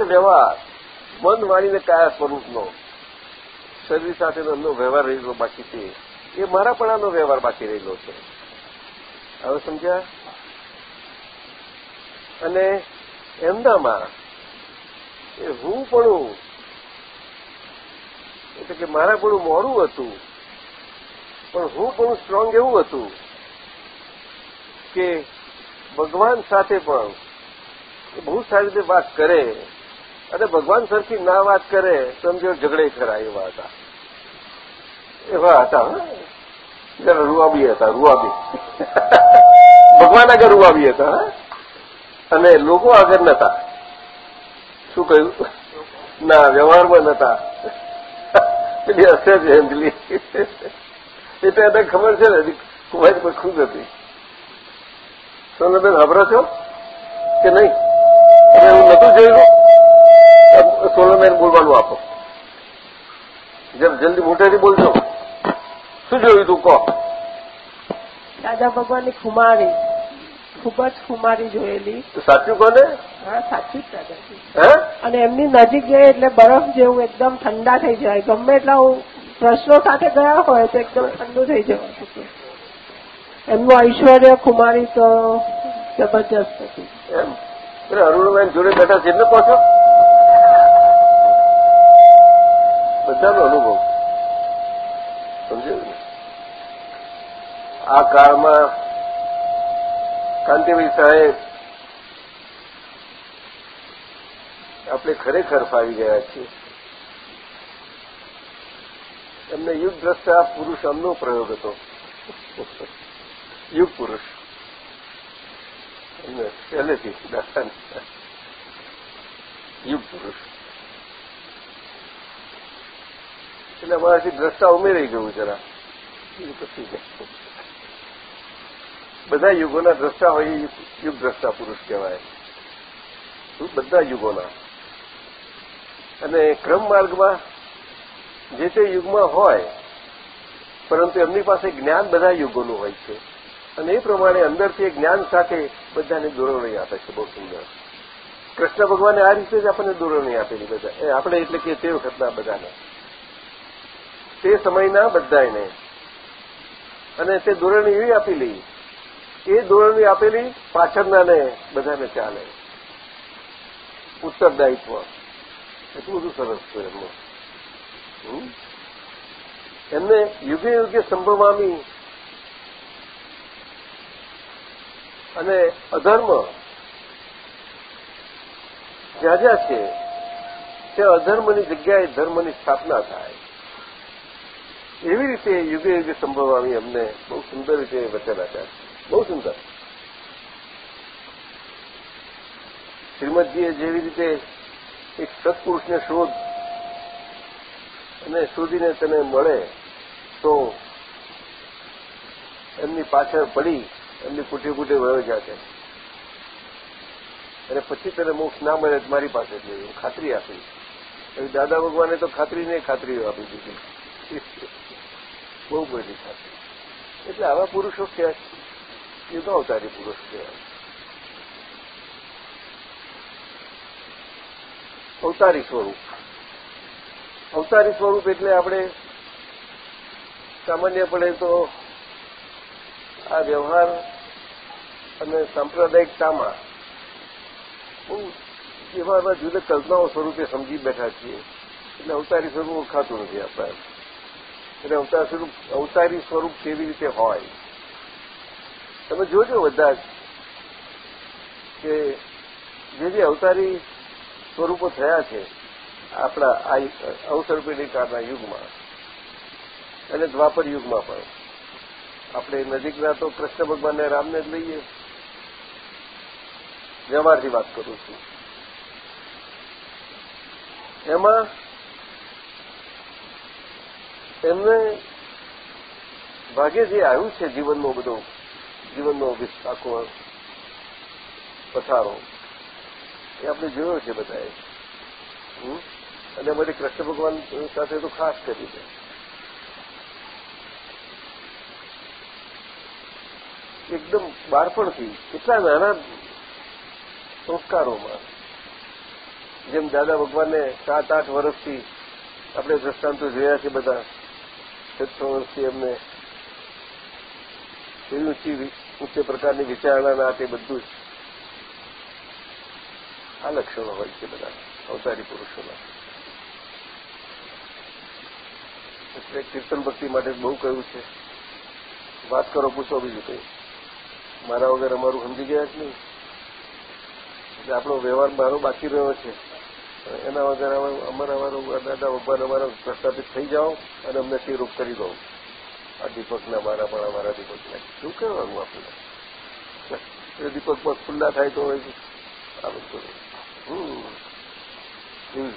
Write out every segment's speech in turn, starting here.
છે વ્યવહાર મન વાણીને કયા સ્વરૂપનો, શરીર સાથેનો એમનો વ્યવહાર રહેલો બાકી છે. એ મારાપણાનો વ્યવહાર બાકી રહેલો છે. હવે સમજ્યા? અને એમનામાં એ હું પણ એટલે કે મારા પણ મોડું હતું, પણ હું પણ સ્ટ્રોંગ એવું હતું કે ભગવાન સાથે પણ બહુ સારી રીતે વાત કરે અને ભગવાન સરખી ના વાત કરે સમજો ઝઘડે ખરા એવા હતા. એવા હતા જરા રૂવાબી હતા રૂવાબી ભગવાન આગળ રૂવાબી હતા અને લોકો આગળ નતા. શું કહ્યું? ના, વ્યવહારમાં નતા. પેલી હશે જ હેન્ડલી. એ તો એને ખબર છે ને ખૂબ પર ખુશ હતી સોનલબેન ખબર છો કે નહીં? હું નતું જોયેલું સોનલબેન બોલવાનું આપો. જેમ જલ્દી મોટેથી બોલજો. શું જોયું તું? કહો. દાદા ભગવાનની ખુમારી. ખૂબ જ ખુમારી જોયેલી. સાચું કોને? હા સાચું જ દાદાજી અને એમની નજીક જઈએ એટલે બરફ જેવું એકદમ ઠંડા થઈ જાય. ગમે એટલા હું પ્રશ્નો સાથે ગયા હોય તો એકદમ ઠંડુ થઈ જવાતું એમનું ઐશ્વર્ય ખુમારી તો જબરજસ્ત હતી. એમ? અરુણબેન જોડે બેઠા છે એટલે કહો છો? બધાનો અનુભવ સમજાયું આ કાળમાં કાંતિભાઈ સાહેબ આપણે ખરેખર ફાવી ગયા છીએ. એમને યુગ દ્રષ્ટા પુરુષ અમનો પ્રયોગ હતો. યુગ પુરુષ. એમને પહેલેથી યુગ પુરુષ. એટલે અમારાથી દ્રષ્ટા ઉમેરાઈ ગયું જરા. બધા યુગોના દ્રષ્ટા હોય યુગ દ્રષ્ટા પુરુષ કહેવાય. બધા યુગોના. અને ક્રમ માર્ગમાં જે તે યુગમાં હોય, પરંતુ એમની પાસે જ્ઞાન બધા યુગોનું હોય છે. અને એ પ્રમાણે અંદરથી જ્ઞાન સાથે બધાને દોરવણી આપે છે, બહુ સુંદર. કૃષ્ણ ભગવાને આ રીતે જ આપણને દોરવણી આપેલી બધા. આપણે એટલે કે તે વખતના બધાને. તે સમયના બધાને અને તે ધોરણી એવી આપેલી, એ ધોરણી આપેલી પાછળનાને બધાને ચાલે. ઉત્તરદાયિત્વ. એટલું બધું સરસ છે એમનું. એમને યુગે યુગે સંભવામી અને અધર્મ જ્યાં જ્યાં છે, ત્યાં અધર્મની જગ્યાએ ધર્મની સ્થાપના થાય. એવી રીતે યુગે યુગે સંભવવાની અમને બહુ સુંદર રીતે વચન આપ્યા બહુ સુંદર. શ્રીમદજીએ જેવી રીતે એક સત્પુરુષને શોધ અને શોધીને તેને મળે, તો એમની પાછળ પડી, એમની કુટી કુટી વયો જાશે અને પછી તેને મોક્ષ ના મળે મારી પાસે જ ખાતરી આપી એવી દાદા ભગવાને તો ખાતરીને ખાતરીઓ આપી દીધી. બહુ બધી ખાતરી એટલે આવા પુરુષો એ તો અવતારી પુરુષ કહેવાય. અવતારી સ્વરૂપ. અવતારી સ્વરૂપ એટલે આપણે સામાન્યપણે તો આ વ્યવહાર અને સાંપ્રદાયિકતામાં બહુ એવા જુદા કલ્પનાઓ સ્વરૂપે સમજી બેઠા છીએ. એટલે અવતારી સ્વરૂપ ઓળખાતું નથી આપણા. એટલે અવતાર સ્વરૂપ, અવતારી સ્વરૂપ કેવી રીતે હોય? તમે જોજો બધા કે જે જે અવતારી સ્વરૂપો થયા છે આપણા આ અવસરપેઢી કાળના યુગમાં અને દ્વાપર યુગમાં પણ. આપણે નજીકના તો કૃષ્ણ ભગવાનને રામને જ લઈએ. વ્યવહારથી વાત કરું છું. એમાં એમને ભાગે જે આવ્યું છે જીવનનો બધો, જીવનનો આખો પથારો. એ આપણે જોયો છે બધાએ. અને અમારી કૃષ્ણ ભગવાન સાથે તો ખાસ કરી છે. એકદમ બાળપણથી કેટલા નાના સંસ્કારોમાં, જેમ દાદા ભગવાનને સાત આઠ વર્ષથી આપણે દ્રષ્ટાંતો જોયા છે બધા છસો વર્ષથી એમને ઊંચી ઊંચે પ્રકારની વિચારણાના તે બધું જ આ લક્ષણો હોય છે બધા, અવતારી પુરુષોના. એટલે કીર્તન ભક્તિ માટે બહુ કહ્યું છે. વાત કરો, પૂછો બીજું કંઈ. મારા વગર અમારું સમજી ગયા જ નહીં. એટલે આપણો વ્યવહાર મારો બાકી રહ્યો છે. એના વગર અમારા અમારું દાદા ભગવાન અમારા પ્રસ્થાપિત થઈ જાઓ અને અમને તિરૂપ કરી દો. આ દીપકના મારા પણ અમારા દીપકના શું કહેવાનું આપણે? એ દીપક પર ખુલ્લા થાય તો આ બધું. હમ.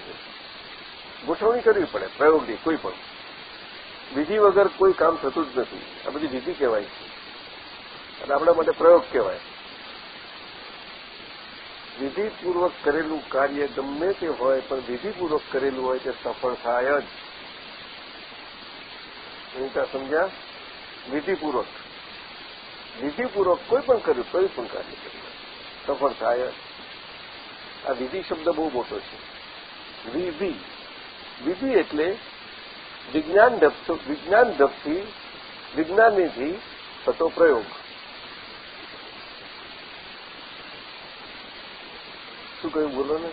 ગોઠવણી કરવી પડે, પ્રયોગની કોઈ પણ. વિધિ વગર કોઈ કામ થતું જ નથી. આ બધી વિધિ કહેવાય છે. અને આપણા માટે પ્રયોગ કહેવાય. વિધિપૂર્વક કરેલું કાર્ય ગમે તે હોય, પણ વિધિપૂર્વક કરેલું હોય તે સફળ થાય જ. ભૂમિકા સમજ્યા વિધિપૂર્વક. વિધિપૂર્વક કોઈ પણ કર્યું, કોઈ પણ કાર્ય કર્યું, સફળ થાય આ વિધિ શબ્દ બહુ મોટો છે. વિધિ. વિધિ એટલે વિજ્ઞાન વિજ્ઞાન ઢબથી વિજ્ઞાનીથી થતો પ્રયોગ. શું કહ્યું? બોલો ને.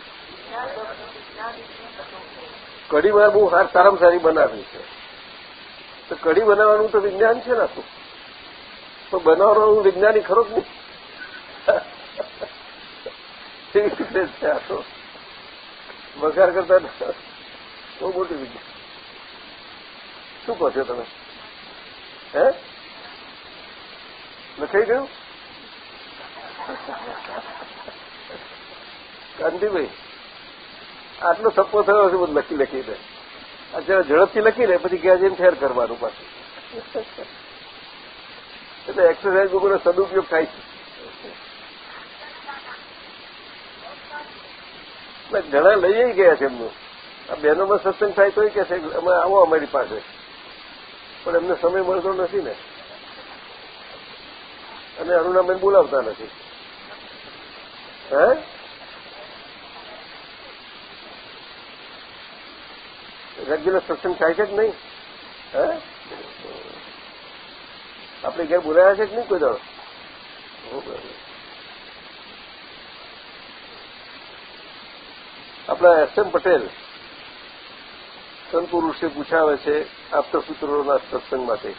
કઢી મારે બહુ સારામાં સારી બનાવી છે. તો કઢી બનાવવાનું તો વિજ્ઞાન છે ને આખું. તો બનાવવાનું વિજ્ઞાની ખરો જ નહીં? રીતે છે આ તો? વઘાર કરતા બહુ મોટી વિજ્ઞાન. શું કહો છો તમે? હે? લખાઈ ગયું? કાંતિભાઈ આટલો સપો થયો છે બધું લખી લખીને. અત્યારે ઝડપથી લખી લે, પછી ગયા જઈને ફેર કરવાનું પાછું. એટલે એક્સરસાઇઝ લોકોનો સદુપયોગ થાય છે. ઘણા લઈ ગયા છે એમનું. આ બહેનોમાં સત્સંગ થાય તો કે છે અમે આવો અમારી પાસે. પણ એમને સમય મળતો નથી ને. અને અરુણાબેન બોલાવતા નથી. હે? રેગ્યુલર સત્સંગ થાય છે કે નહીં? આપણે ઘેર બોલાયા છે કે નહીં કોઈ દાડો? આપણા એસ એમ પટેલ સંતપુરુષે પૂછાવે છે આપતસૂત્રોના સત્સંગ માટે.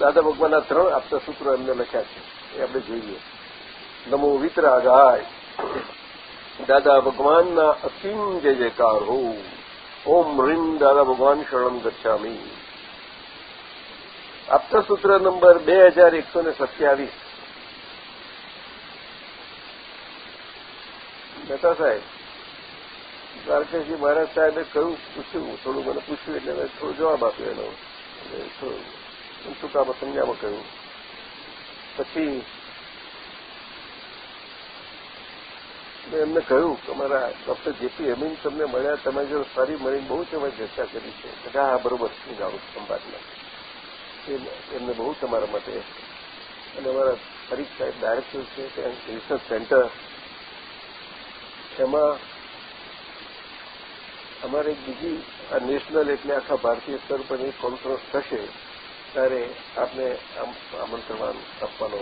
દાદા ભગવાનના ત્રણ આપતસૂત્રો એમને લખ્યા છે. એ આપણે જોઈએ. નમો વિતરાગાય. દાદા ભગવાનના અસીમ જય જયકાર હો. ઓમ રીમ દાદા ભગવાન શરણમ ગચ્છામી આપતસૂત્ર નંબર બે હજાર એકસો ને સત્યાવીસ મહેતા સાહેબ દ્વારકાજી મહારાજ સાહેબે કહ્યું, પૂછ્યું થોડું મને પૂછ્યું એટલે મેં થોડો જવાબ આપ્યો એનો. ટૂંકામાં સમજાવવા કહ્યું. પછી મેં એમને કહ્યું કે અમારા ડોક્ટર જેપી હેમિન તમને મળ્યા, તમે જો સારી મળીને બહુ તમે ચર્ચા કરી છે. બધા હા બરોબર સમજાવું સંવાદમાં એમને બહુ તમારા માટે અને અમારા હરીફ સાહેબ ડાયરેક્ટર છે ત્યાં રિસર્ચ સેન્ટર એમાં અમારે બીજી, આ નેશનલ એટલે આખા ભારતીય સ્તર પર એક કોન્ફરન્સ થશે, ત્યારે આપને આમંત્રણ આપવાનો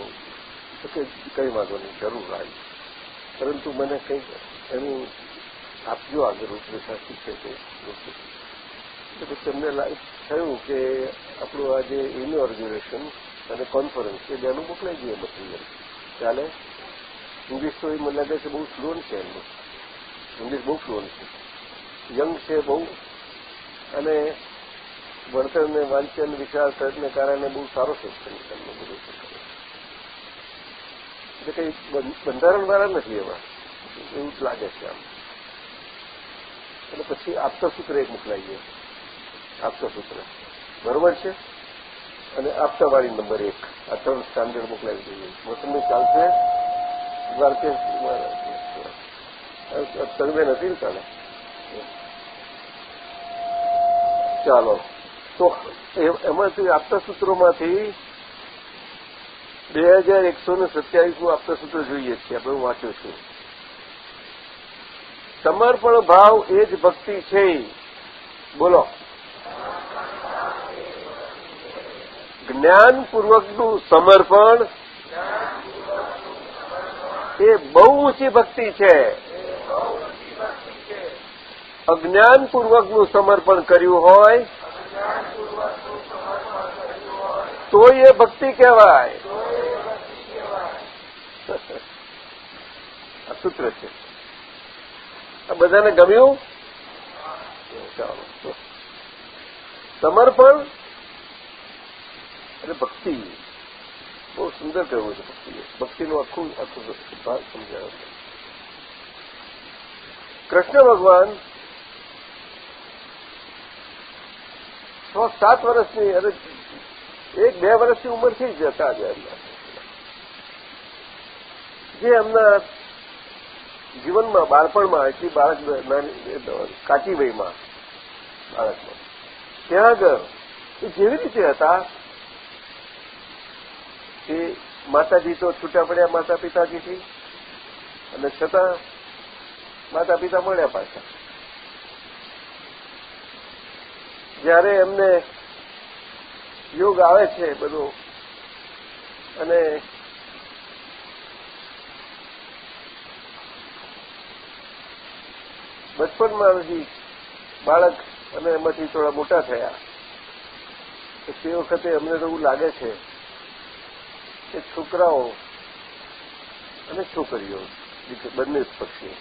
કે કંઈ વાંધો નહીં, જરૂર આવી પરંતુ મને કંઈક એનું આપજો આગળ રૂપરેખા શું છે. તે એટલે પછી થયું કે આપણું આ જે ઇનોર્ગ્યુલેશન અને કોન્ફરન્સ એ બેનું મોકલાઈ દઈએ મટીરિયલ ચાલે? ઇંગ્લિશ તો એ મને લાગે છે બહુ ફ્લુઅન્ટ છે એમનું. ઇંગ્લિશ બહુ ફ્લુઅન્ટ છે. યંગ છે બહુ. અને ભણતરને વાંચન, વિચાર કરીને કારણે બહુ સારો છે. એમનું બધું એટલે કંઈ બંધારણવાળા નથી એવા. એવું જ લાગે છે આમ. અને પછી આપતા સૂત્ર એક મોકલાઈએ. આપતા સૂત્ર બરોબર છે? અને આપતાવાળી નંબર એક. આ ત્રણ સ્ટાન્ડર્ડ મોકલાવી દઈએ. મોસમી ચાલશે? દ્વારકેશ તરવે નથી ને ચાલે? ચાલો. તો એમાંથી આપતા સૂત્રોમાંથી બે હજાર એકસો ને સત્યાવીસનું આપતા સૂત્ર જોઈએ છીએ, આપણે હું વાંચ્યું છું. સમર્પણ ભાવ એ જ ભક્તિ છે. બોલો. જ્ઞાનપૂર્વકનું સમર્પણ એ બહુ ઊંચી ભક્તિ છે. અજ્ઞાનપૂર્વકનું સમર્પણ કર્યું હોય, તો એ ભક્તિ કહેવાય. આ સૂત્ર છે. આ બધાને ગમ્યું? ચાલો સમર્પણ અને ભક્તિ. બહુ સુંદર કહેવું છે ભક્તિ. ભક્તિનું આખું આખું ભાગ સમજાવ્યો છે. કૃષ્ણ ભગવાન છ સાત વર્ષની, અને એક બે વર્ષની ઉંમરથી જ હતા જે એમના. જીવનમાં, બાળપણમાં હતી બાળક કાચી વયમાં બાળકમાં. ત્યાં આગળ એ જેવી રીતે હતા એ માતાજી તો છૂટા પડ્યા માતા પિતાજીથી અને છતાં માતા પિતા મળ્યા પાછા. જ્યારે એમને યોગ આવે છે બધો, અને બચપનમાં હજી બાળક અને એમાંથી થોડા મોટા થયા. તે વખતે અમને તો એવું લાગે છે કે છોકરાઓ અને છોકરીઓ બંને જ પક્ષીઓ,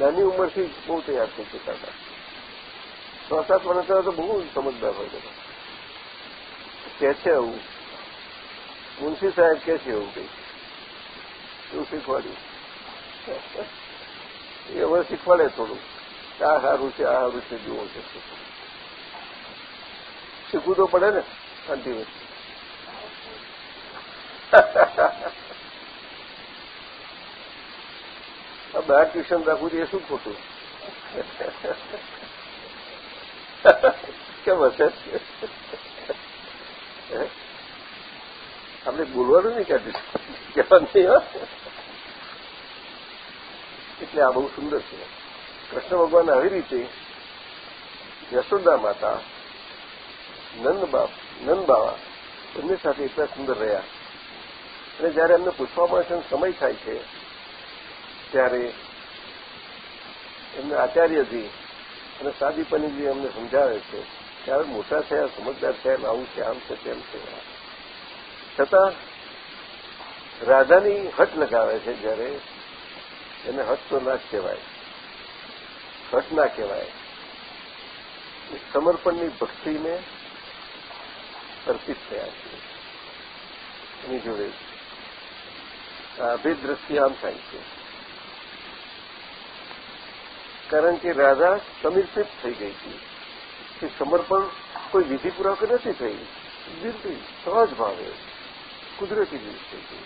નાની ઉંમરથી બહુ તૈયાર થઈ જતા હતા. છ સાત વર્ષ તો બહુ સમજદાર હોય બધા કે છે આવું મુનશી સાહેબ કે છે એવું કંઈક. એવું શીખવાડ્યું. એ હવે શીખવાડે થોડું. આ સારું છે, આ સારું છે, જુઓ છે. શીખવું તો પડે ને કન્ટિન્યુઅસ બહાર ટ્યુશન રાખવું જોઈએ શું ખોટું? કેમ હશે આપણે બોલવાનું નહીં કાઢ્યું કહેવાનું નહીં એટલે આ બહુ સુંદર છે. કૃષ્ણ ભગવાન આવી રીતે યશોદા માતા, નંદ બાપ, નંદ બાવા એમની સાથે એટલા સુંદર રહ્યા. અને જયારે એમને પૂછવામાં સમય થાય છે, ત્યારે એમને આચાર્યજી અને સાદીપનીજી એમને સમજાવે છે ત્યારે મોટા થયા, સમજદાર થયા આવું છે, આમ છે, તેમ છે. છતાં રાધાની હટ લગાવે છે જ્યારે એને જ કહેવાય. ના કહેવાય. સમર્પણની ભક્તિને અર્પિત થયા છે. એની જોડે અભેદ આમ થાય છે. કારણ કે રાધા સમીર્પિત થઈ ગઈ હતી કે સમર્પણ કોઈ વિધિપૂર્વક નથી થઈ. દિલથી સહજ ભાવે. કુદરતી રીત થઈ ગઈ.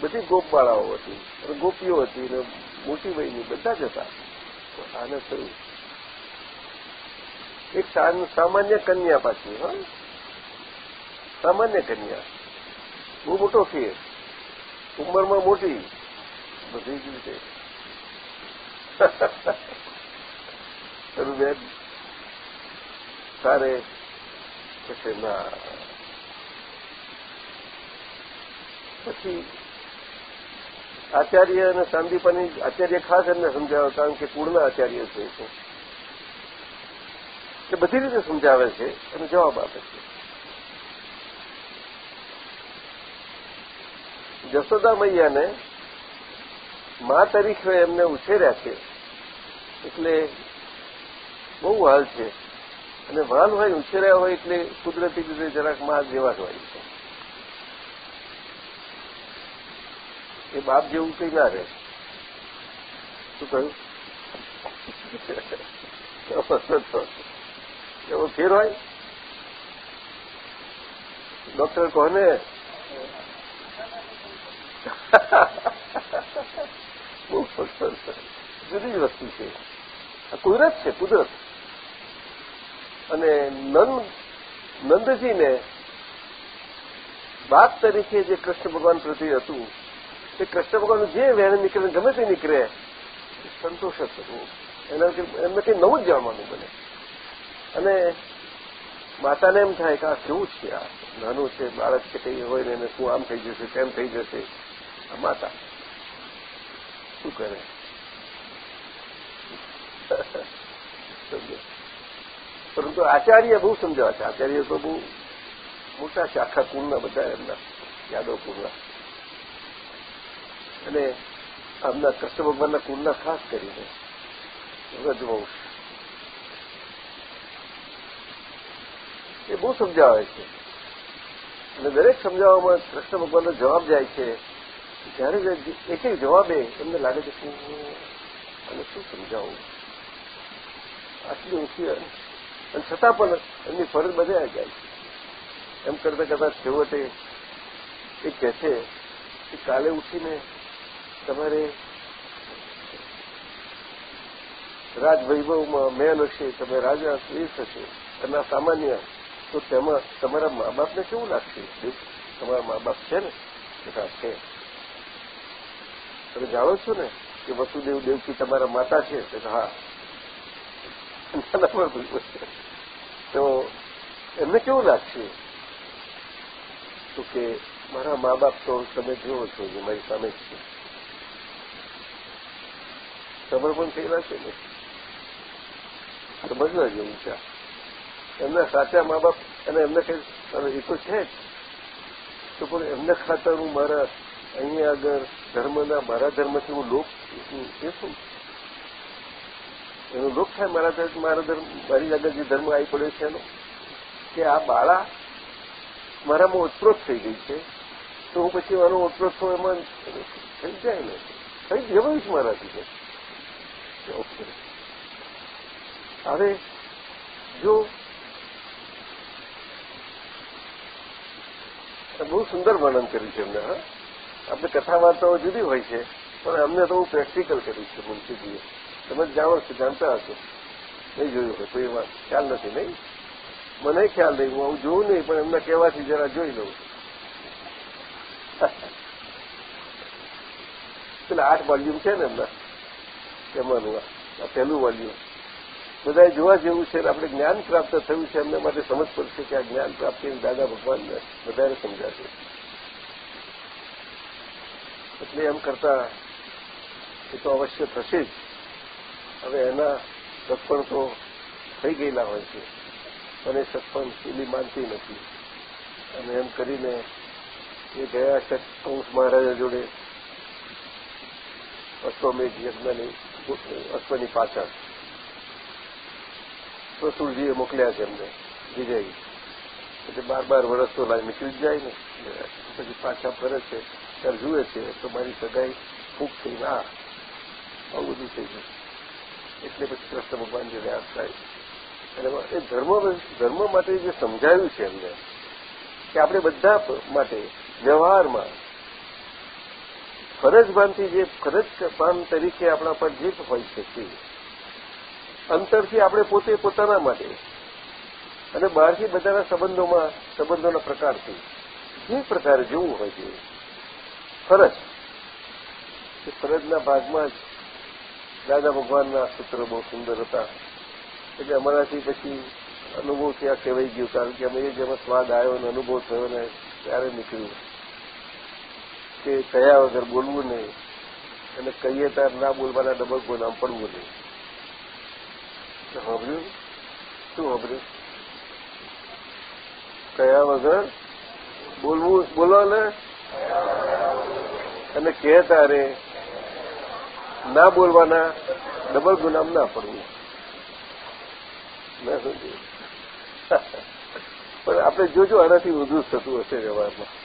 બધી ગોપબાળાઓ હતી અને ગોપીઓ હતી અને મોટી વયની બધા જ હતા. આને થયું. એક સામાન્ય કન્યા પાછી, હા? સામાન્ય કન્યા. બહુ મોટો ફેર ઉંમરમાં મોટી. બધી જ રીતે. બેન. તારે પછી ના. પછી આચાર્ય અને શાંતિપાની આચાર્ય ખાસ એમને સમજાવે, કારણ કે કુળના આચાર્ય છે એ બધી રીતે સમજાવે છે અને જવાબ આપે છે. જશોદા મૈયાને મા તરીકે એમને ઉછેર્યા છે, એટલે બહુ હાલ છે. અને વાલ હોય, ઉછેર્યા હોય એટલે કુદરતી રીતે જરાક મા જેવા જ હોય છે. એ બાપ જેવું ના રહે. શું કહ્યું? એવો ફેર હોય? ડોક્ટર કોને? જુદી જ વસ્તુ છે. આ કુદરત છે, કુદરત. અને નંદ, નંદજીને બાપ તરીકે જે કૃષ્ણ ભગવાન પ્રત્યે હતું એ કૃષ્ણ ભગવાનનું જે વહેણ નીકળે, ગમે તે નીકળે સંતોષ જ થતું એના એમને નવું જ જાણવાનું બને અને માતાને એમ થાય કે આ કેવું છે? આ નાનું છે, બાળક કે કંઈ હોય ને એને શું આમ થઈ જશે, તેમ થઈ જશે. આ માતા. શું કરે? પરંતુ આચાર્ય બહુ સમજાવે છે. આચાર્ય તો બહુ મોટા છે, આખા કુળના બધા એમના યાદવ કુળના. અને આમના કૃષ્ણ ભગવાનના કુળના ખાસ કરીને વ્રજવંશ. એ બહુ સમજાવે છે. અને દરેક સમજાવવામાં કૃષ્ણ ભગવાનનો જવાબ જાય છે. જ્યારે એક એક જવાબે એમને લાગે છે કે અને શું સમજાવું? આટલી ઊંચી અને છતાં પણ એમની ફરજ બધા જાય છે. એમ કરતા કરતા છેવટે એ કહે છે કે કાલે ઉઠીને તમારે રાજવૈભવમાં મેલ હશે, તમે રાજા શ્રેષ્ઠ થશે અને સામાન્ય, તો તેમાં તમારા મા બાપને કેવું લાગશે? તમારા મા બાપ છે ને? બધા છે. તમે જાણો છો ને કે વસુદેવ દેવકી તમારા માતા છે? હા. તો એમને કેવું લાગશે? તો કે, મારા મા બાપ તો તમે જોવો છો જે મારી સામે છે. સમર્પણ થયેલા છે ને? સમજવા જેવું છે એમના સાચા મા બાપ અને એમને કઈ એ છે જ. તો પણ એમને ખાતર હું મારા અહીંયા આગળ ધર્મના, મારા ધર્મથી હું લોક એ શું? એનો લોક થાય મારા મારા ધર્મ, મારી આગળ જે ધર્મ આવી પડ્યો છે એનો? કે આ બાળા મારામાં ઓતપ્રોત થઈ ગઈ છે. તો હું પછી મારો ઓતપ્રોત થયો એમાં થઈ જાય ને? થઈ જવાયું જ મારાથી હવે જો બહુ સુંદર વર્ણન કર્યું છે એમને, હા? આપણે કથા વાર્તાઓ જુદી હોય છે, પણ અમને તો હું પ્રેક્ટિકલ કર્યું છે મુનશીજીએ. તમે જાણો છો, જાણતા હશો. નહીં જોયું હોય, કોઈ વાત. ખ્યાલ નથી, નહીં? મને ખ્યાલ નહીં, હું જોઉં નહીં, પણ એમના કહેવાથી જરા જોઈ લઉં પેલા આઠ વોલ્યુમ છે ને એમના? એમાંનું આ. પહેલું વોલ્યુમ બધા જોવા જેવું છે આપણે જ્ઞાન પ્રાપ્ત થયું છે, એમને માટે સમજ પડશે કે આ જ્ઞાન પ્રાપ્તિ દાદા ભગવાનને વધારે સમજાશે. એટલે એમ કરતા એ તો અવશ્ય થશે જ. હવે એના સત્પણ તો થઈ ગયેલા હોય છે. અને સત્પણ પેલી માનતી નથી. અને એમ કરીને એ ગયા છે કંસ મહારાજા જોડે. અશ્વમેઘ યજ્ઞની અશ્વની પાછળ. રસુલજીએ મોકલ્યા છે એમને. વિજય. એટલે બાર બાર વર્ષ તો લાઈ નીકળી જાય ને. પછી પાછા ફરે છે. ત્યારે જુએ છે તો મારી સગાઈ ફૂક થઈ ના આવું બધું થઈ ગયું. એટલે પછી કૃષ્ણ ભગવાન જે વ્યાસ થાય. અને એ ધર્મ ધર્મ માટે જે સમજાયું છે એમને, કે આપણે બધા માટે વ્યવહારમાં ફરજ ભાનથી જે ફરજ ભાન તરીકે આપણા પર જે હોય છે તે. અંતરથી આપણે પોતે પોતાના માટે અને બહારથી બધાના સંબંધોમાં, સંબંધોના પ્રકારથી જે પ્રકારે જોવું હોય છે. ફરજ. એ ફરજના ભાગમાં જ દાદા ભગવાનના સૂત્રો બહુ સુંદર હતા. એટલે અમારાથી પછી અનુભવ ત્યાં કહેવાઈ ગયો, કારણ કે અમે જેમાં સ્વાદ આવ્યો અને અનુભવ થયો ને ત્યારે નીકળ્યું. કે કયા વગર બોલવું નહીં. અને કહીએ ત્યારે ના બોલવાના ડબલ ગોનામ પડવું નહીં સાંભળ્યું? શું સાંભળ્યું? કયા વગર બોલવું? બોલો ને. અને કહે તારે ના બોલવાના ડબલ ગુનામ ના પડવું. ના સમજ્યું. પણ આપણે જોજો આનાથી વધુ થતું હશે વ્યવહારમાં.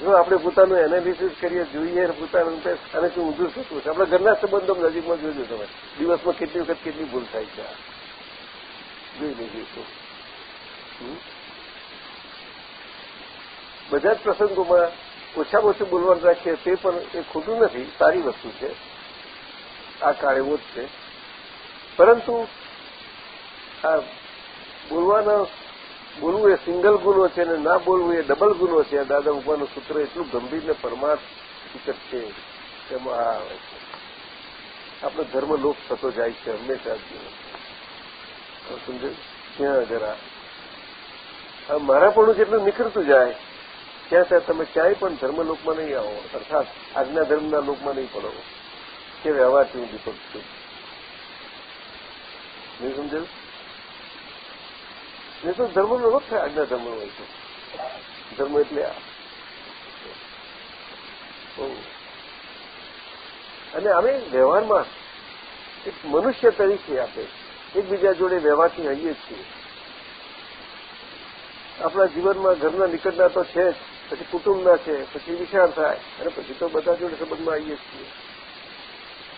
જો આપણે પોતાનું એનાલિસિસ કરીએ, જોઈએ પોતાનું આનાથી ઊંધું થતું છે આપણા ઘરના સંબંધો નજીકમાં જોજો તમે. દિવસમાં કેટલી વખત કેટલી ભૂલ થાય છે. જોઈ લેજો તો. બધા જ પ્રસંગોમાં ઓછામાં ઓછું બોલવાનું રાખીએ તે પણ એ ખોટું નથી, સારી વસ્તુ છે. આ કાળ એવો જ છે. પરંતુ આ બોલવાના બોલવું એ સિંગલ ગુનો છે અને ના બોલવું એ ડબલ ગુનો છે. આ દાદા ભગવાનનું સૂત્ર એટલું ગંભીર ને પરમાર્થ સૂચક છે. તેમાં આ આવે છે આપણો ધર્મ લોપ થતો જાય છે હંમેશા સમજે? ત્યાં જરા. મારા પણ જેટલું નીકળતું જાય, ત્યાં ત્યાં તમે ક્યાંય પણ ધર્મલોકમાં નહીં આવો. અર્થાત આજના ધર્મના લોકમાં નહીં પડો કે વ્યવહારથી હું દીપક છું. નહીં સમજાયું? નહીં તો ધર્મનો રોગ થાય આજના ધર્મનો હોય છે. ધર્મ એટલે આ. અને અમે વ્યવહારમાં એક મનુષ્ય તરીકે આપણે એકબીજા જોડે વ્યવહારથી હઈએ છીએ. આપણા જીવનમાં ઘરના નીકળના તો છે જ, પછી કુટુંબના છે, પછી વિચાર થાય, અને પછી તો બધા જોડે સંબંધમાં આવીએ છીએ.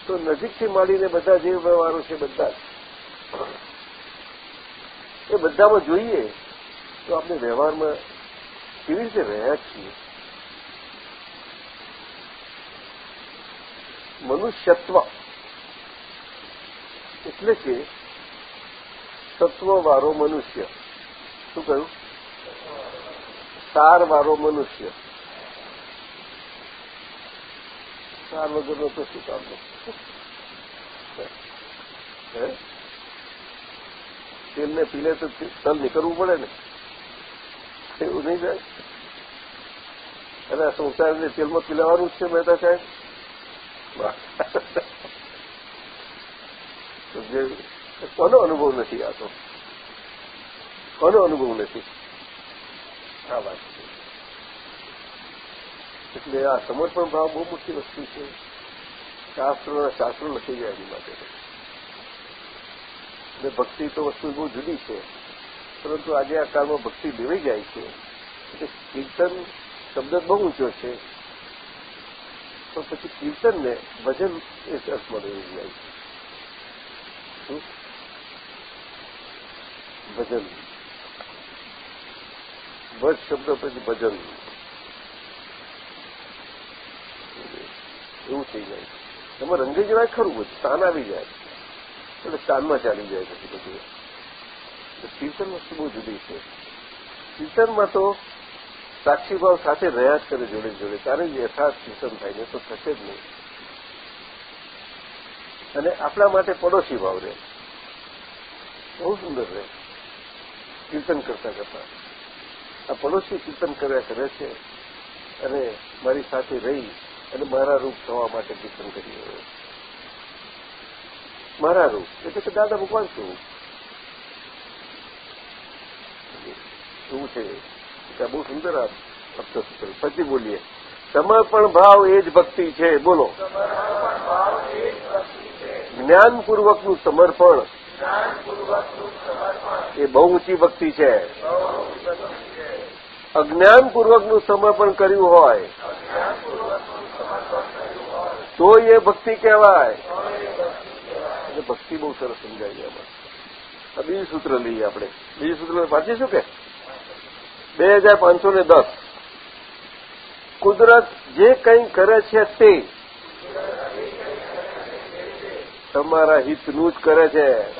તો નજીકથી માંડીને બધા જે વ્યવહારો છે બધા એ બધામાં જોઈએ તો આપણે વ્યવહારમાં કેવી રીતે રહ્યા છીએ? મનુષ્યત્વ એટલે કે તત્વવાળો મનુષ્ય. શું કહ્યું? સારવાળો મનુષ્ય. સાર વગરનો તો શું કામનો તેલને પીલે તો તલ નીકળવું પડે ને? એવું નહીં જાય અને આ સંસારને તેલમાં પીલાવાનું જ છે મહેતા સાહેબ. કોનો અનુભવ નથી આ તો? કોનો અનુભવ નથી? આ વાત એટલે આ સમર્પણ ભાવ બહુ મોટી વસ્તુ છે. શાસ્ત્રો શાસ્ત્રો લખી જાય એની માટે. અને ભક્તિ તો વસ્તુ બહુ જુદી છે. પરંતુ આજે આ કાળમાં ભક્તિ લેવાઈ જાય છે. એટલે કીર્તન શબ્દ બહુ ઊંચો છે. પણ પછી કીર્તનને ભજન એ અર્થમાં લેવી જાય છે. ભજન. ભજ શબ્દ પછી ભજન. એવું થઈ જાય. એમાં રંગી જવાય ખરું બધું સ્થાન આવી જાય. એટલે શાનમાં ચાલી જાય પછી બધું કીર્તન વસ્તુ બહુ જુદી છે કીર્તનમાં તો સાક્ષીભાવ સાથે રહ્યા જ કરે જોડે જોડે કારણ જ યથાર્થ કીર્તન થાય ને તો થશે જ નહીં અને આપણા માટે પડોશી ભાવ રહે બહુ સુંદર રહે કીર્તન કરતા કરતા આ પડોશી કીર્તન કર્યા કરે છે અને મારી સાથે રહી અને મારા રૂપ થવા માટે કીર્તન કરી રહ્યો મારા રૂપ એટલે કે દાદા ભગવાન શું? શું છે? બહુ સુંદર આ પછી બોલીએ. સમર્પણ ભાવ એ જ ભક્તિ છે. બોલો. જ્ઞાનપૂર્વકનું સમર્પણ એ બહુ ઊંચી ભક્તિ છે. અજ્ઞાનપૂર્વકનું સમર્પણ કર્યું હોય, તો એ ભક્તિ કહેવાય. ભક્તિ બહુ સરસ સમજાવી આપણે. બીજું સૂત્ર લઈએ આપણે. બીજું સૂત્ર વાંચીશું કે? બે હજાર પાંચસો ને દસ. કુદરત જે કંઈ કરે છે તે તમારા હિતનું જ કરે છે.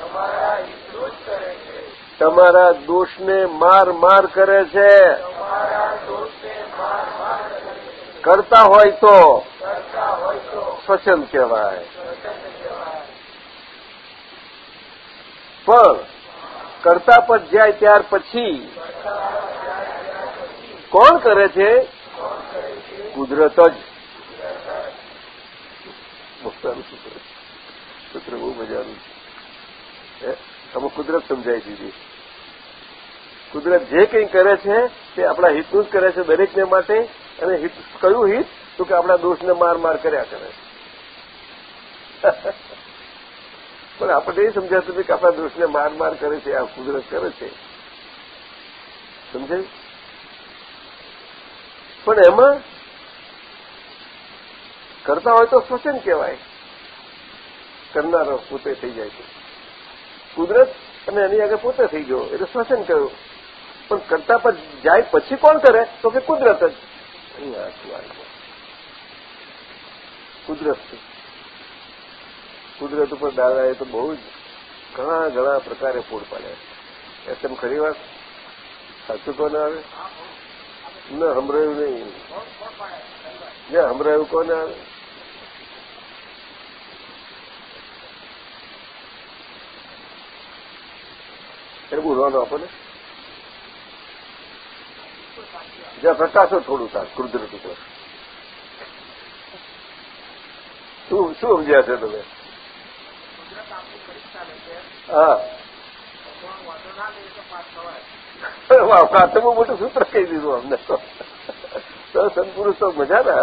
તમારા દોષને માર માર કરે છે. કરતા હોય તો સ્વચ્છંદ કહેવાય. પણ કરતા પર જાય ત્યાર પછી કોણ કરે છે? કુદરત જ. મુક્તાનું સૂત્ર સૂત્ર બહુ મજાનું છે તમે કુદરત સમજાઈ દીધી કુદરત જે કંઈ કરે છે તે આપણા હિતનું જ કરે છે દરેકને માટે. અને હિત કયું હિત? તો કે આપણા દોષને માર માર કર્યા કરે. પણ આપણને એ સમજાતું હતું કે આપણા દોષને માર માર કરે છે, આ કુદરત કરે છે. સમજાય? પણ એમાં કરતા હોય તો શ્વસન કહેવાય. કરનારો પોતે થઈ જાય છે. કુદરત અને એની આગળ પોતે થઈ ગયો, એટલે શ્વસન કર્યું. પણ કરતા પર જાય પછી કોણ કરે? તો કે કુદરત જ. અહીંયા આવી કુદરત ઉપર દાદાએ તો બહુ જ ઘણા ઘણા પ્રકારે ફૂડ પાડ્યા એસ એમ ખરી વાત? સાચું કોને આવે? ના હમરાયું નહીં. ના હમરાયું કોને આવે? એ બોલવાનું આપણને? જ્યાં પ્રકાશો થોડું તાર કુદરત ઉપર. શું શું સમજ્યા છે તમે? હા. વાહ તો બહુ મોટું સૂત્ર કહી દીધું અમને. તો સંતપુરુષ તો મજા ને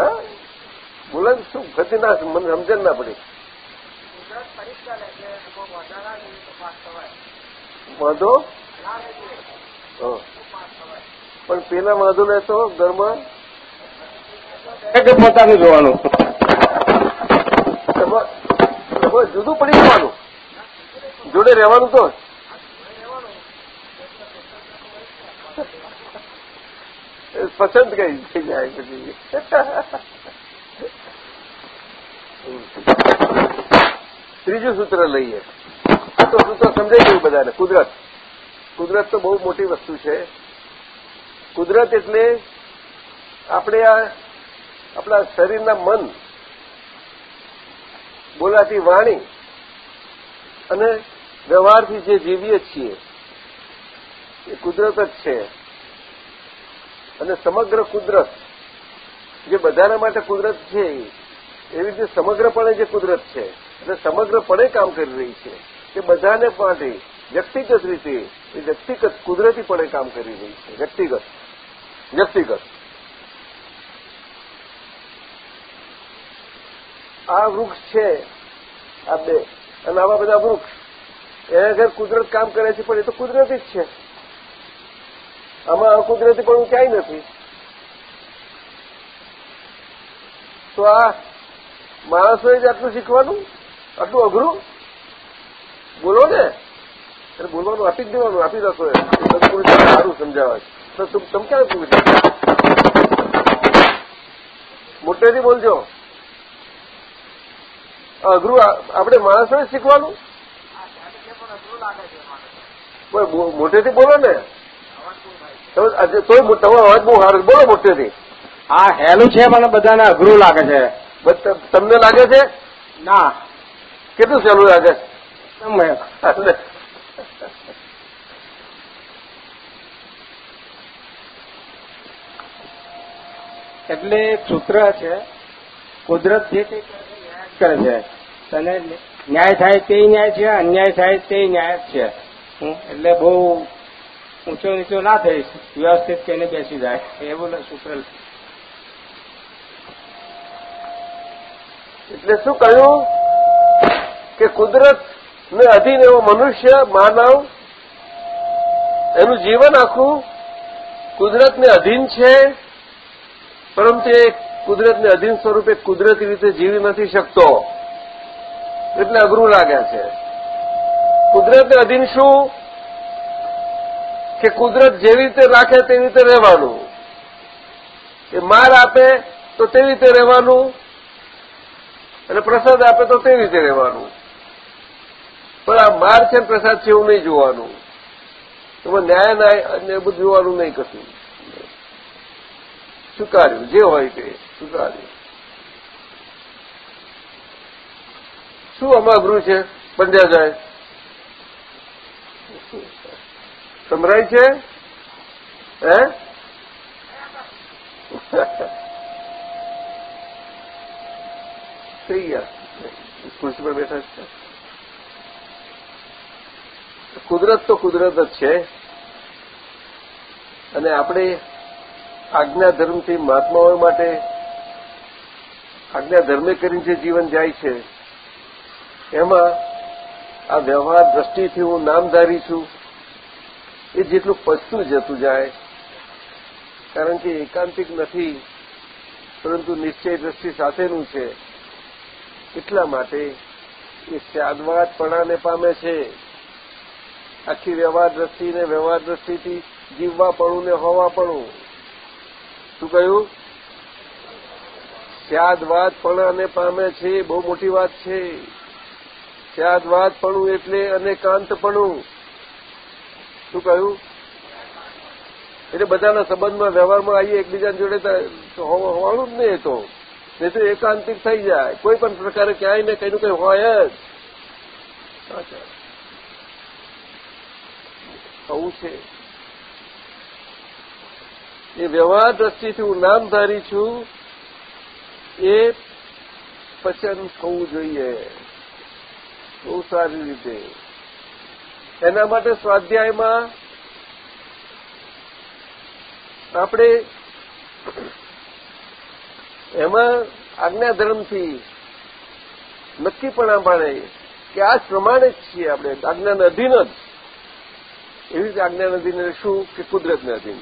બોલે શું? ગતિ ના મને સમજણ ના પડી. વાંધો? પણ પેલા વાંધો લેતો ઘરમાં? પોતાનું જોવાનું. જુદું પડી જવાનું. જોડે રહેવાનું તો પસંદ કઈ થઈ જાય પછી. ત્રીજું સૂત્ર લઈએ. આ તો સૂત્ર સમજાઈ ગયું બધાને. કુદરત. કુદરત તો બહુ મોટી વસ્તુ છે. કુદરત એટલે આપણે આ આપણા શરીરના મન બોલાતી વાણી અને વ્યવહારથી જે જીવીએ છીએ, એ કુદરત જ છે. અને સમગ્ર કુદરત, જે બધાના માટે કુદરત છે એવી રીતે સમગ્રપણે જે કુદરત છે, એટલે સમગ્રપણે કામ કરી રહી છે, તે બધાને માટે વ્યક્તિગત રીતે, એ વ્યક્તિગત કુદરતીપણે કામ કરી રહી છે, વ્યક્તિગત વ્યક્તિગત. આ વૃક્ષ છે, આ બે, અને આવા બધા વૃક્ષ એના ઘર કુદરત કામ કરે છે, પણ એ તો કુદરતી જ છે. આમાં અકુદરતી પણ ક્યાંય નથી. તો આ માણસોએ જ આટલું શીખવાનું? આટલું અઘરું? બોલો ને. એટલે બોલવાનું આપી જ દેવાનું, આપી દો સારું સમજાવે તો તમે ક્યારે પૂછો મોટેથી બોલજો. અઘરું આપણે માણસોએ શીખવાનું? મોટેથી બોલો ને. તોય તમે અવાજ બહુ સારો બોલો મોટેથી. આ હેલું છે મને બધાને અઘરું લાગે છે. તમને લાગે છે? ના. કેટલું સહેલું લાગે? એટલે સૂત્ર છે કુદરત જે કંઈ કરે છે. તને ન્યાય થાય તે ન્યાય છે, અન્યાય થાય તે ન્યાય છે. એટલે બહુ ઊંચો નીચો ના થઈશ વ્યવસ્થિત કહીને બેસી જાય. એવું સૂત્ર એટલે શું કહ્યું? કે કુદરત ને અધીન એવો મનુષ્ય માનવ, એનું જીવન આખું કુદરતને અધીન છે, પરંતુ એ કુદરતને અધીન સ્વરૂપે કુદરતી રીતે જીવી નથી શકતો. એટલે અઘરું લાગે છે. કુદરતને અધીન શું? કે કુદરત જેવી રીતે રાખે તેવી રીતે રહેવાનું. એ માર આપે તો તેવી રીતે રહેવાનું અને પ્રસાદ આપે તો તેવી રીતે રહેવાનું. પણ આ માર છે પ્રસાદ છે એવું નહીં જોવાનું. એમાં ન્યાય ન્યાય બધું જોવાનું નહીં કશું. સ્વીકાર્યું. જે હોય તે સ્વીકાર્યું. શું અઘરું છે? પંડ્યા જાય. સંભળાય છે? હે? થઈ ગયા. ખુરશી પર બેઠા છે. કુદરત તો કુદરત જ છે. અને આપણે આજ્ઞા ધર્મથી મહાત્માઓ માટે આજ્ઞા ધર્મે કરીને જે જીવન જાય છે એમાં આ વ્યવહાર દ્રષ્ટિથી હું નામધારી છું. એ જેટલું પચતું જતું જાય, કારણ કે એકાંતિક નથી, પરંતુ નિશ્ચય દ્રષ્ટિ સાથેનું છે. એટલા માટે એ સ્યાદવાદપણાને પામે છે. આખી વ્યવહાર દ્રષ્ટિને વ્યવહાર દ્રષ્ટિથી જીવવાપણું ને હોવા પડું. શું કહ્યું? સ્યાદવાદપણાને પામે છે, બહુ મોટી વાત છે. સ્યાદવાદપણું એટલે અનેકાંતપણું શું કહ્યું? એટલે બધાના સંબંધમાં, વ્યવહારમાં આવીએ એકબીજા જોડે હોવાનું જ નહીં તો. નહીં તો એકાંતિક થઈ જાય. કોઈ પણ પ્રકારે ક્યાંય ને કંઈનું કંઈ હોય જ. આવું છે. એ વ્યવહાર દ્રષ્ટિથી હું નામધારી છું. એ પચન થવું જોઈએ. બહુ સારી રીતે. એના માટે સ્વાધ્યાયમાં આપણે એમાં આજ્ઞાધર્મથી નક્કીપણા પાડે કે આ પ્રમાણે જ છીએ આપણે. આજ્ઞાના અધીન જ. એવી રીતે આજ્ઞાના અધીન શું? કે કુદરતને અધીન.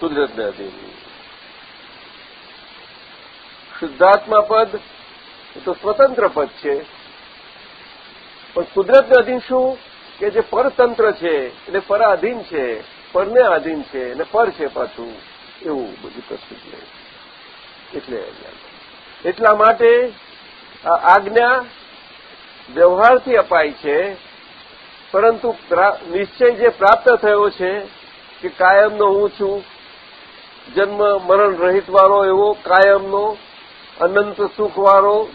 કુદરતને અધીન. શુદ્ધાત્મા પદ એ તો સ્વતંત્ર પદ છે. પણ કુદરતને અધીન શું? કે જે પરતંત્ર છે, એટલે પરાધીન છે, પરને આધીન છે અને પર છે પાછું. એવું બધું કશું જ એટલે એટલા માટે આ આજ્ઞા વ્યવહારથી અપાય છે. પરંતુ નિશ્ચય જે પ્રાપ્ત થયો છે કે કાયમનો હું છું. જન્મ, મરણ રહિતવાળો એવો કાયમનો અનંત સુખવાળો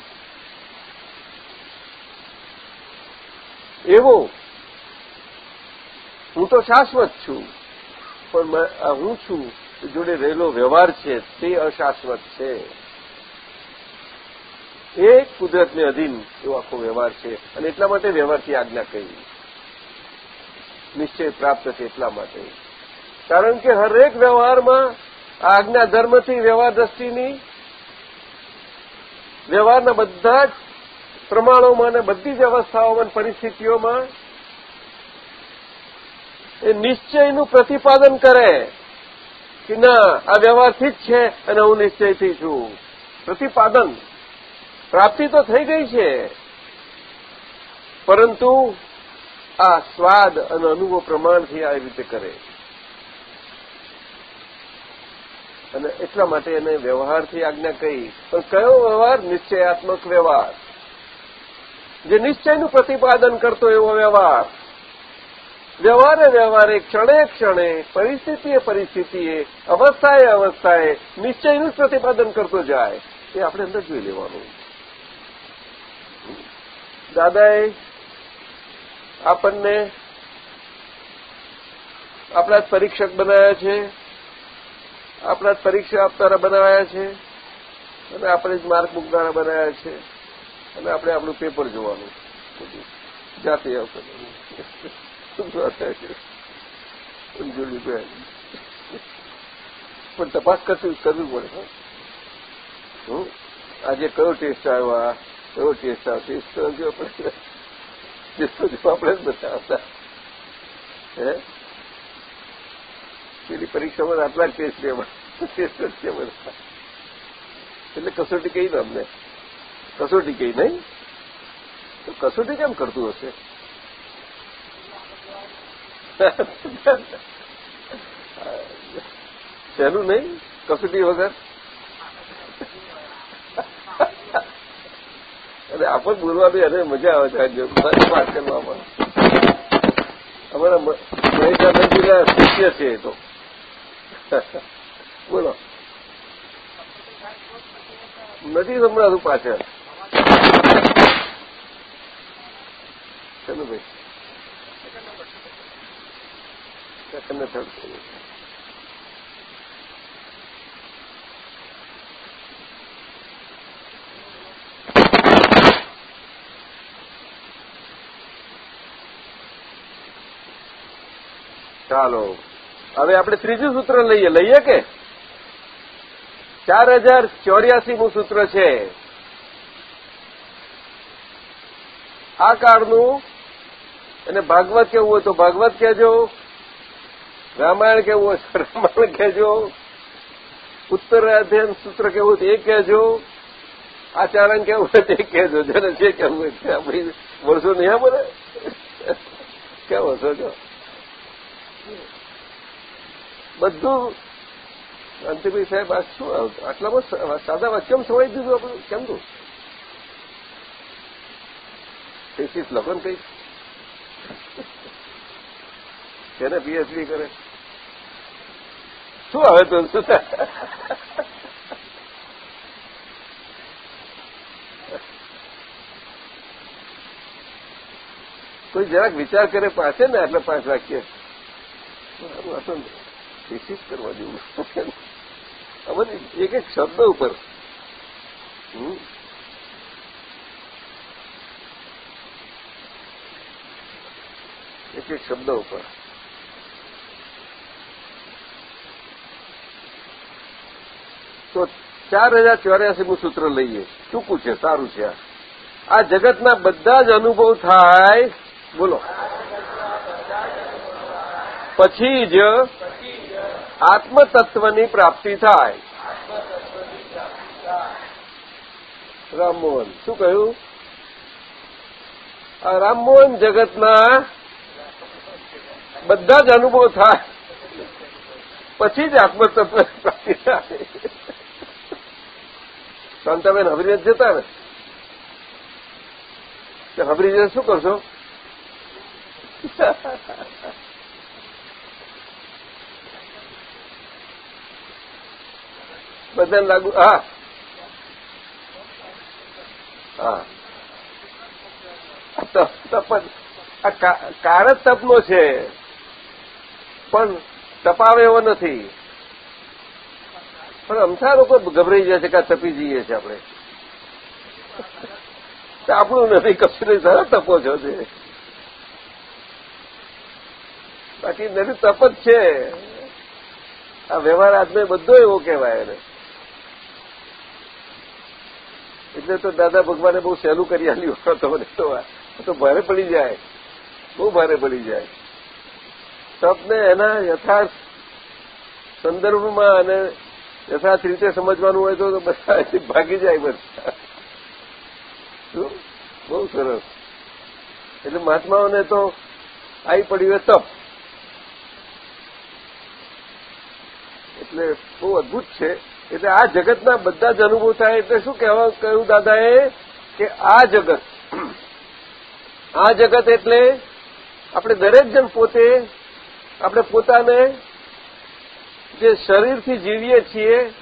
એવો. હું તો શાશ્વત છું, પણ હું છું જોડે રહેલો વ્યવહાર છે, તે અશાશ્વત છે. એ કુદરતને અધીન એવો આખો વ્યવહાર છે, અને એટલા માટે વ્યવહારથી આજ્ઞા કહી નિશ્ચય પ્રાપ્ત છે એટલા માટે. કારણ કે હરેક વ્યવહારમાં આજ્ઞા ધર્મથી, વ્યવહાર દ્રષ્ટિની, વ્યવહારના બધા જ પ્રમાણોમાં અને બધી જ અવસ્થાઓમાં પરિસ્થિતિઓમાં એ નિશ્ચયનું પ્રતિપાદન કરે કે ના, આ વ્યવહારથી જ છે અને હું નિશ્ચયથી છું. પ્રતિપાદન. પ્રાપ્તિ તો થઈ ગઈ છે. પરંતુ આ સ્વાદ અને અનુભવ પ્રમાણથી આ રીતે કરે. અને એટલા માટે એને વ્યવહારથી આજ્ઞા કહી. પણ કયો વ્યવહાર? નિશ્ચયાત્મક વ્યવહાર. જે નિશ્ચયનું પ્રતિપાદન કરતો એવો વ્યવહાર. વ્યવહારે વ્યવહારે ક્ષણે ક્ષણે પરિસ્થિતિએ પરિસ્થિતિએ, અવસ્થાએ અવસ્થાએ નિશ્ચયનું જ પ્રતિપાદન કરતો જાય. એ આપણે અંદર જોઈ લેવાનું. દાદાએ આપણને આપણા જ પરીક્ષક બનાવ્યા છે. આપણા જ પરીક્ષા આપનારા બનાવ્યા છે. અને આપણે જ માર્ક મૂકનારા બનાવ્યા છે. અને આપણે આપણું પેપર જોવાનું જાતે આવશે. પણ તપાસ કરશે કરવી પડે, હું. આજે કયો ટેસ્ટ આવ્યો? આ કયો ટેસ્ટ આવ્યો? ટેસ્ટ કરજો આપણે ટેસ્ટ જો આપણે જ બતાવતા. હે? પેલી પરીક્ષામાં આટલા ટેસ્ટ લેવા ટેસ્ટ જ છે બધા. એટલે કસોટી કહી ને અમને કસોટી કહી નહીં? તો કસોટી કેમ કરતું હશે? સહેલું નહીં? કસોટી વગર? અને આપણ બોલવાની અને મજા આવે છે આજે વાત કરવામાં. અમારા મહેશાનંદજીના શિષ્ય છે એ તો. બોલો. નથી સંભળાતું પાછળ. ચલો ભાઈ સેકન્ડ થર્ડ ચાલો. હવે આપણે ત્રીજું સૂત્ર લઈએ. લઈએ કે? ચાર હજાર ચોર્યાસીમું સૂત્ર છે. આ કાળનું, અને ભાગવત કેવું હોય તો ભાગવત કહેજો, રામાયણ કેવું હોય તો રામાયણ કહેજો ઉત્તર અધ્યયન સૂત્ર કેવું એ કહેજો આચારણ કેવું હોય તે કહેજો જેને જે કહેવું હોય તે આપણી વર્ષો નહીં બોલે? કેવો છો, જો? બધું અંતિભાઈ સાહેબ, આ શું, આટલામાં સાદા વાત કેમ સમય દીધું આપણું, કેમ તું? થીસીસ લખો ને કઈ તેને પીએચડી કરે શું આવે તો શું કોઈ જરાક વિચાર કરે પાસે ને, એટલે પાંચ વાક્ય થીસીસ કરવા જેવું. આ બધી એક એક શબ્દ ઉપર. એક એક શબ્દ ઉપર. તો ચાર હજાર ચોર્યાસીમું સૂત્ર લઈએ. ટૂંકું છે સારું છે. આ જગતના બધા જ અનુભવ થાય. બોલો. પછી જ આત્મતત્વની પ્રાપ્તિ થાય. રામમોહન. શું કહ્યું? આ રામમોહન જગતના બધા જ અનુભવ થાય. પછી જ આત્મતત્વ પ્રાપ્તિ થાય. શાંતાબેન હબરી જતા ને. કે હબરી શું કરશો? બધાને લાગુ હા. હા. તપ આ કાર જ તપનો છે. પણ તપાવે એવો નથી. પણ અમથા લોકો ગભરાઈ જાય છે કે તપી જઈએ છીએ આપણે. આપણું નથી, કશું નહીં સારા તપો છો તે. બાકી નથી તપ જ છે. આ વ્યવહાર આજમે બધો એવો કહેવાય એને. એટલે તો દાદા ભગવાને બહુ સહેલું કરી આલ્યું તમને તો તો ભારે પડી જાય. બહુ ભારે પડી જાય. તપને એના યથાર્થ સંદર્ભમાં અને યથાર્થ રીતે સમજવાનું હોય તો બધા ભાગી જાય બધા. શું? બહુ સરસ. એટલે મહાત્માઓને તો આવી પડ્યું હોય તપ. એટલે બહુ અદભુત છે. એટલે આ જગતના બધા જ અનુભવ થાય એટલે શું કહેવા કહ્યું દાદાએ કે આ જગત. આ જગત એટલે આપણે દરેક જણ પોતે આપણે પોતાને જે શરીરથી જીવીએ છીએ,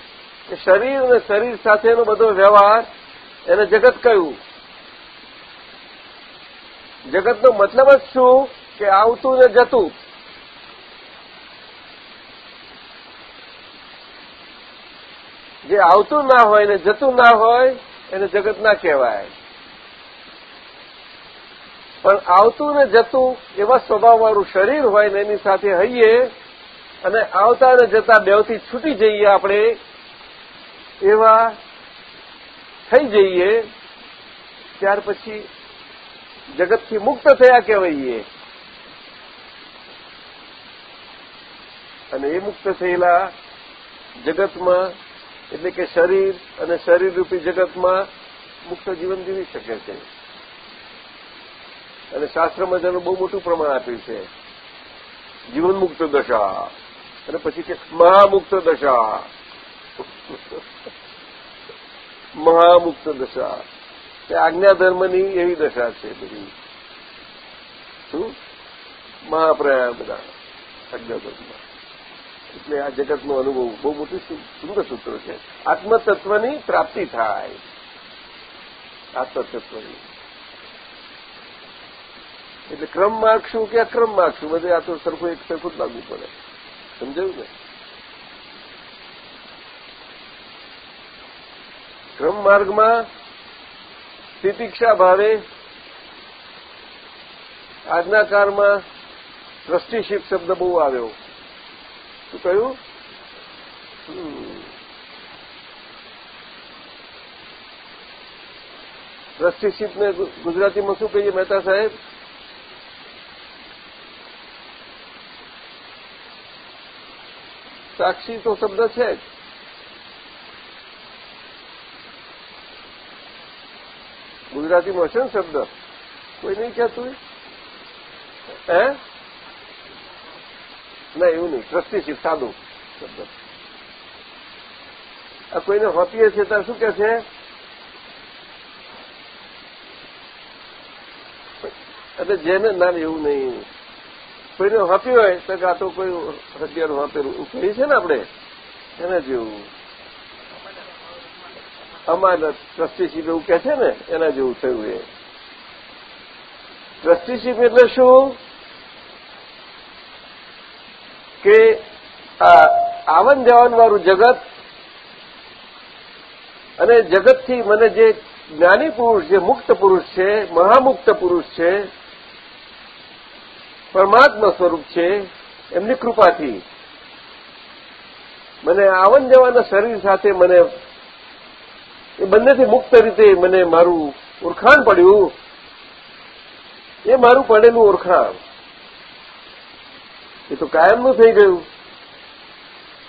એ શરીર અને શરીર સાથેનો બધો વ્યવહાર એને જગત કહ્યું. જગતનો મતલબ જ શું? કે આવતું ને જતું. જે આવતું ના હોય ને જતું ના હોય, એને જગત ના કહેવાય. પણ આવતું ને જતું એવા સ્વભાવવાળું શરીર હોય ને એની સાથે હઈએ અને આવતા ને જતા બેવથી છૂટી જઈએ આપણે, એવા થઈ જઈએ, ત્યાર પછી જગતથી મુક્ત થયા કહેવાઈએ. અને એ મુક્ત થયેલા જગતમાં, એટલે કે શરીર અને શરીરરૂપી જગતમાં મુક્ત જીવન જીવી શકે છે. અને શાસ્ત્રમાં તેનું બહુ મોટું પ્રમાણ આપ્યું છે. જીવનમુક્ત દશા. અને પછી કે મહામુક્ત દશા. મહામુક્ત દશા. તે આજ્ઞાધર્મની એવી દશા છે બધી. શું? મહાપ્રયાણ બધા આજ્ઞાધર્મમાં એટલે આ જગતનો અનુભવ બહુ મોટું સુંદર સૂત્ર છે. આત્મતત્વની પ્રાપ્તિ થાય. આત્મતત્વની. એટલે ક્રમ માર્ગ શું? કે અક્રમ માર્ગ શું? બધે આ તો સરખું એક સરખું જ લાગવું પડે. સમજાયું ને? ક્રમ માર્ગમાં તિતિક્ષા ભાવે આજ્ઞાકારમાં દ્રષ્ટિશીપ શબ્દ બહુ આવ્યો. શું કહ્યું? દ્રષ્ટિશીપને ગુજરાતીમાં શું કહીએ મહેતા સાહેબ? સાક્ષી તો શબ્દ છે જ. ગુજરાતીમાં છે ને શબ્દ? કોઈ નહીં કહેતું? હે? ના, એવું નહીં. ટ્રસ્ટીશીપ, સાદું શબ્દ. આ કોઈને હોતીએ છે ત્યારે શું કે છે? એટલે જેને ના એવું નહીં. કોઈને હોપ્યું હોય તો કે આ તો કોઈ હથિયાર હોપેલું કહીએ છે ને આપણે. એના જેવું અમાનત ટ્રસ્ટીશીપ એવું કહે છે ને, એના જેવું થયું એ. ટ્રસ્ટીશીપ એટલે શું? કે આવન જવાનવાળું જગત અને જગતથી મને જે જ્ઞાની પુરુષ, જે મુક્ત પુરુષ છે, મહામુક્ત પુરુષ છે પરમાત્મા સ્વરૂપ છે, એમની કૃપાથી. મને આવન જવાના શરીર સાથે મને એ બંનેથી મુક્ત રીતે મને મારું ઓળખાણ પડ્યું. એ મારું પડેલું ઓળખાણ. એ તો કાયમનું થઈ ગયું.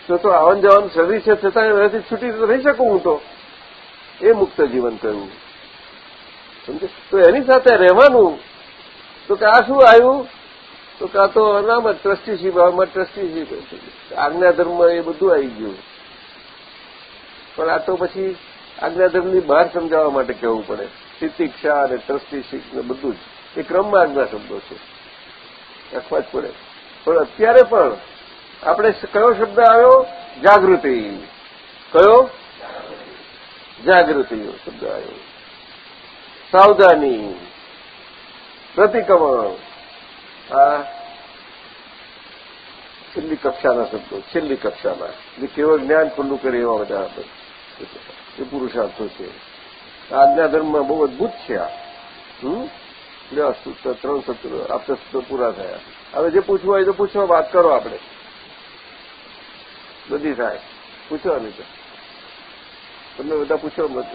તો તો આવન જવાનું શરીર છે, છતાં એનાથી છૂટી રહી શકું હું તો. એ મુક્ત જીવન કહ્યું સમજે? તો એની સાથે રહેવાનું. તો કે આ શું આવ્યું? તો કાં તો અનામત ટ્રસ્ટીશીપ આમાં ટ્રસ્ટીશીપ આજ્ઞાધર્મ એ બધું આવી ગયું. પણ આ તો પછી આજ્ઞાધર્મની બહાર સમજાવવા માટે કહેવું પડે. તિતિક્ષા અને ટ્રસ્ટીશીપ ને બધું જ. એ ક્રમમાં આજ્ઞા શબ્દો છે. રાખવા જ પડે. પણ અત્યારે પણ આપણે કયો શબ્દ આવ્યો? જાગૃતિ. કયો? જાગૃતિ શબ્દ આવ્યો. સાવધાની. પ્રતિક્રમણ. આ છેલ્લી કક્ષાના શબ્દો, છેલ્લી કક્ષાના. જે કેવળ જ્ઞાન ખુલ્લું કરે એવા બધા એ પુરુષાર્થો છે. આજના ધર્મમાં બહુ અદભુત છે આ. હમ? ત્રણ સત્ર આપતા સૂત્રો પૂરા થયા. હવે જે પૂછવું હોય તો પૂછો વાત કરો આપણે. બધી થાય. પૂછો નહીં તો. તમે બધા પૂછો મત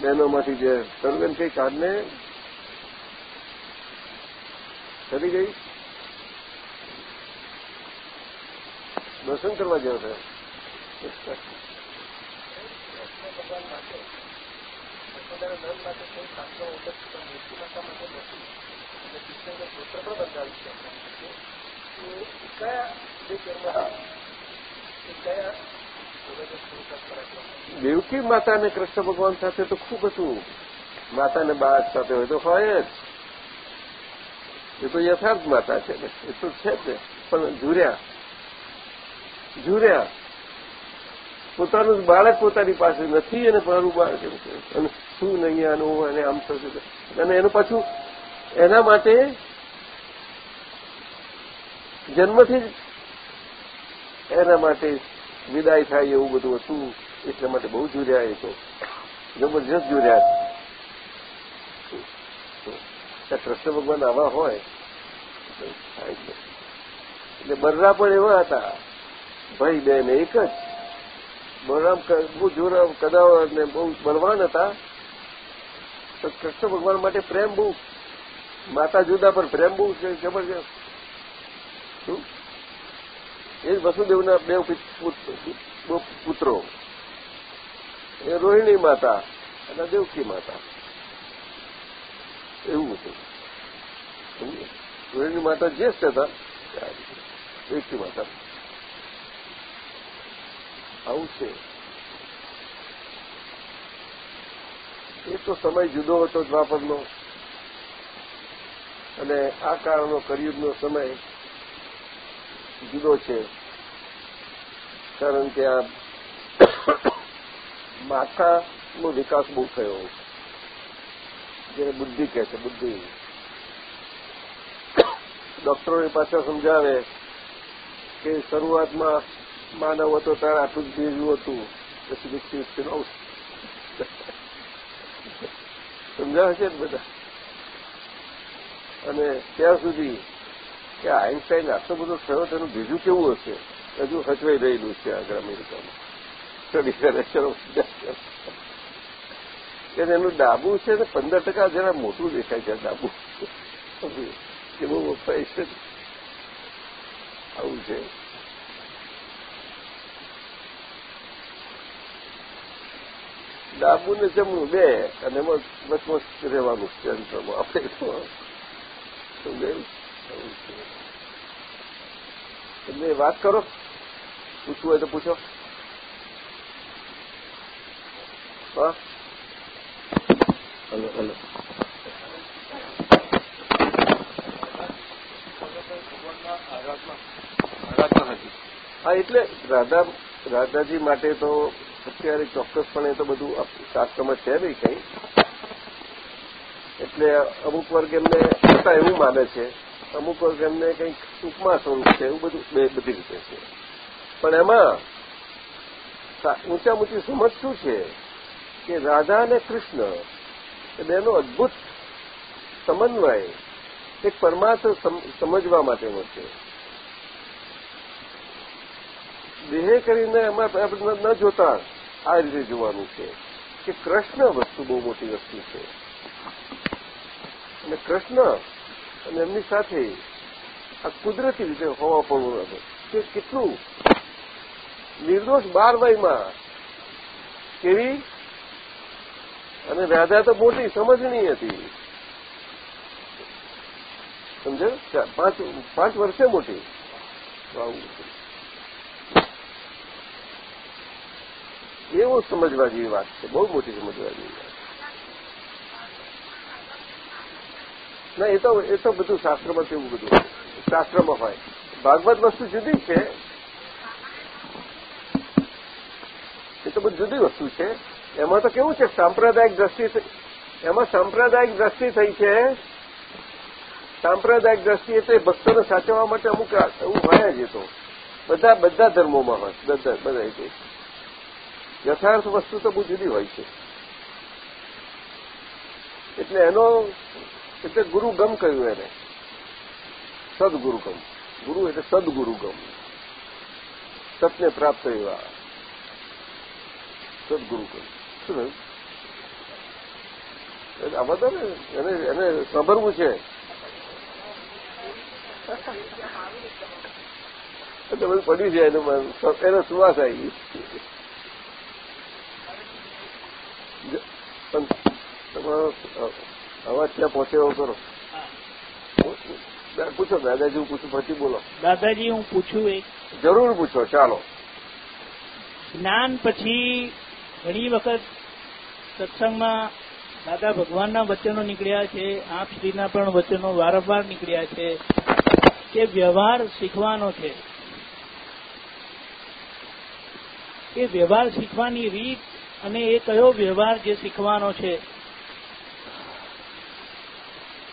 બહેનોમાંથી જે સર્વેન કઈ કાઢને કરી ગઈ દર્શન કરવા જેવો થયો દેવકી માતા અને કૃષ્ણ ભગવાન સાથે તો ખૂબ હતું માતા ને બાળક સાથે હોય તો હોય જ એ તો યથાર્થ માતા છે ને. એ તો છે જ પણ ઝૂર્યા ઝૂર્યા પોતાનું બાળક પોતાની પાસે નથી અને મારું બાળક એમ છે. અને શું નહીં આનું અને આમ થશે અને એનું પાછું એના માટે જન્મથી જ એના માટે વિદાય થાય એવું બધું હતું. એટલા માટે બહુ જુર્યા એ તો. જબરજસ્ત જુર્યા કૃષ્ણ ભગવાન આવા હોય એટલે બરરા પણ એવા હતા. ભાઈ બેન એક જ. બલરામ બહુ જોરા કદાવર ને બહુ બળવાન હતા. તો કૃષ્ણ ભગવાન માટે પ્રેમ બહુ. માતા જુદા, પણ પ્રેમ બહુ છે, જબરજસ્ત. શું? એ વસુદેવના બે પુત્રો. એ રોહિણી માતા અને દેવકી માતા. એવું હતું. રોહિણી માતા જ્યેષ્ઠ હતા જ્યેષ્ઠી માતા. આવું છે. એ તો સમય જુદો હતો દ્વાપરનો. અને આ કાળનો કરિયુગનો સમય જુદો છે. કારણ કે આ માથાનો વિકાસ બહુ થયો જેને બુદ્ધિ કહે છે, બુદ્ધિ. ડોક્ટરોની પાછા સમજાવે કે શરૂઆતમાં માનવ હતો, ત્યારે આટલું જ ભેજું હતું. પછી વિકસિત થયું સમજાવે છે બધા? અને ત્યાં સુધી કે આઈન્સ્ટાઈન આટલો બધો થયો, તેનું બીજું કેવું હશે? હજુ હચવાઈ રહેલું છે આગળ અમેરિકામાં. સ્ટડી કરે ચલો કે એનું ડાબુ છે ને પંદર ટકા જરા મોટું દેખાય છે ડાબુ. કે બહુ વપરાય છે. આવું છે. ડાબુ ને જમણું બે, અને એમાં વચમાં રહેવાનું સેન્ટરમાં આપણે એટલે વાત કરો. પૂછવું હોય તો પૂછો. હા? હા, એટલે રાધા, રાધાજી માટે તો અત્યારે ચોક્કસપણે તો બધું શાસ્ત્રમાં છે નહીં કંઈ. એટલે અમુક વર્ગ એમને હતા એવું માને છે. અમુક વર્ગ એમને કંઈક ઉપમા સ્વરૂપ છે એવું બધું બધી રીતે છે. પણ એમાં ઊંચા ઊંચી સમજ શું છે કે રાધા અને કૃષ્ણ એ બેનો અદભુત સમન્વય એક પરમાર્થ સમજવા માટેનો છે. દેહ કરીને એમાં ન જોતા આ રીતે જોવાનું છે કે કૃષ્ણ વસ્તુ બહુ મોટી વસ્તુ છે. અને કૃષ્ણ અને એમની સાથે આ કુદરતી રીતે હોવા પડવું કે કેટલું નિર્દોષ બાર વયમાં કેવી અને રાધા તો મોટી સમજણી હતી. સમજો પાંચ પાંચ વર્ષે મોટી. એવું સમજવા જેવી વાત છે, બહુ મોટી સમજવા જેવી વાત ના, એ તો એ તો બધું શાસ્ત્રમાં કેવું બધું શાસ્ત્રમાં હોય. ભાગવત વસ્તુ જુદી છે. એ તો બધું જુદી વસ્તુ છે. એમાં તો કેવું છે? સાંપ્રદાયિક દ્રષ્ટિ એમાં સાંપ્રદાયિક દ્રષ્ટિ થઈ છે. સાંપ્રદાયિક દ્રષ્ટિએ તો ભક્તોને સાચવવા માટે અમુક એવું હોય જ તો. બધા બધા ધર્મોમાં હોય બધા બધા છે યથાર્થ વસ્તુ તો બહુ જુદી હોય છે. એટલે એનો એટલે ગુરુગમ કહ્યું એને. સદગુરુગમ. ગુરુ એટલે સદગુરુગમ. સતને પ્રાપ્ત એવા. સદગુરુગમ. શું? થયું આમાં તો એને એને સાંભળવું છે. એટલે બધું પડી જાય એનું એને સુવાસ આવી પણ તમારો અવાજ ત્યાં પહોંચે એવો કરો પૂછો દાદાજી હું પૂછું પછી બોલો. દાદાજી હું પૂછું એક. જરૂર પૂછો ચાલો. જ્ઞાન પછી ઘણી વખત સત્સંગમાં દાદા ભગવાનના વચનો નીકળ્યા છે આપ શ્રીના પણ વચનો વારંવાર નીકળ્યા છે કે વ્યવહાર શીખવાનો છે. એ વ્યવહાર શીખવાની રીત અને એ કયો વ્યવહાર જે શીખવાનો છે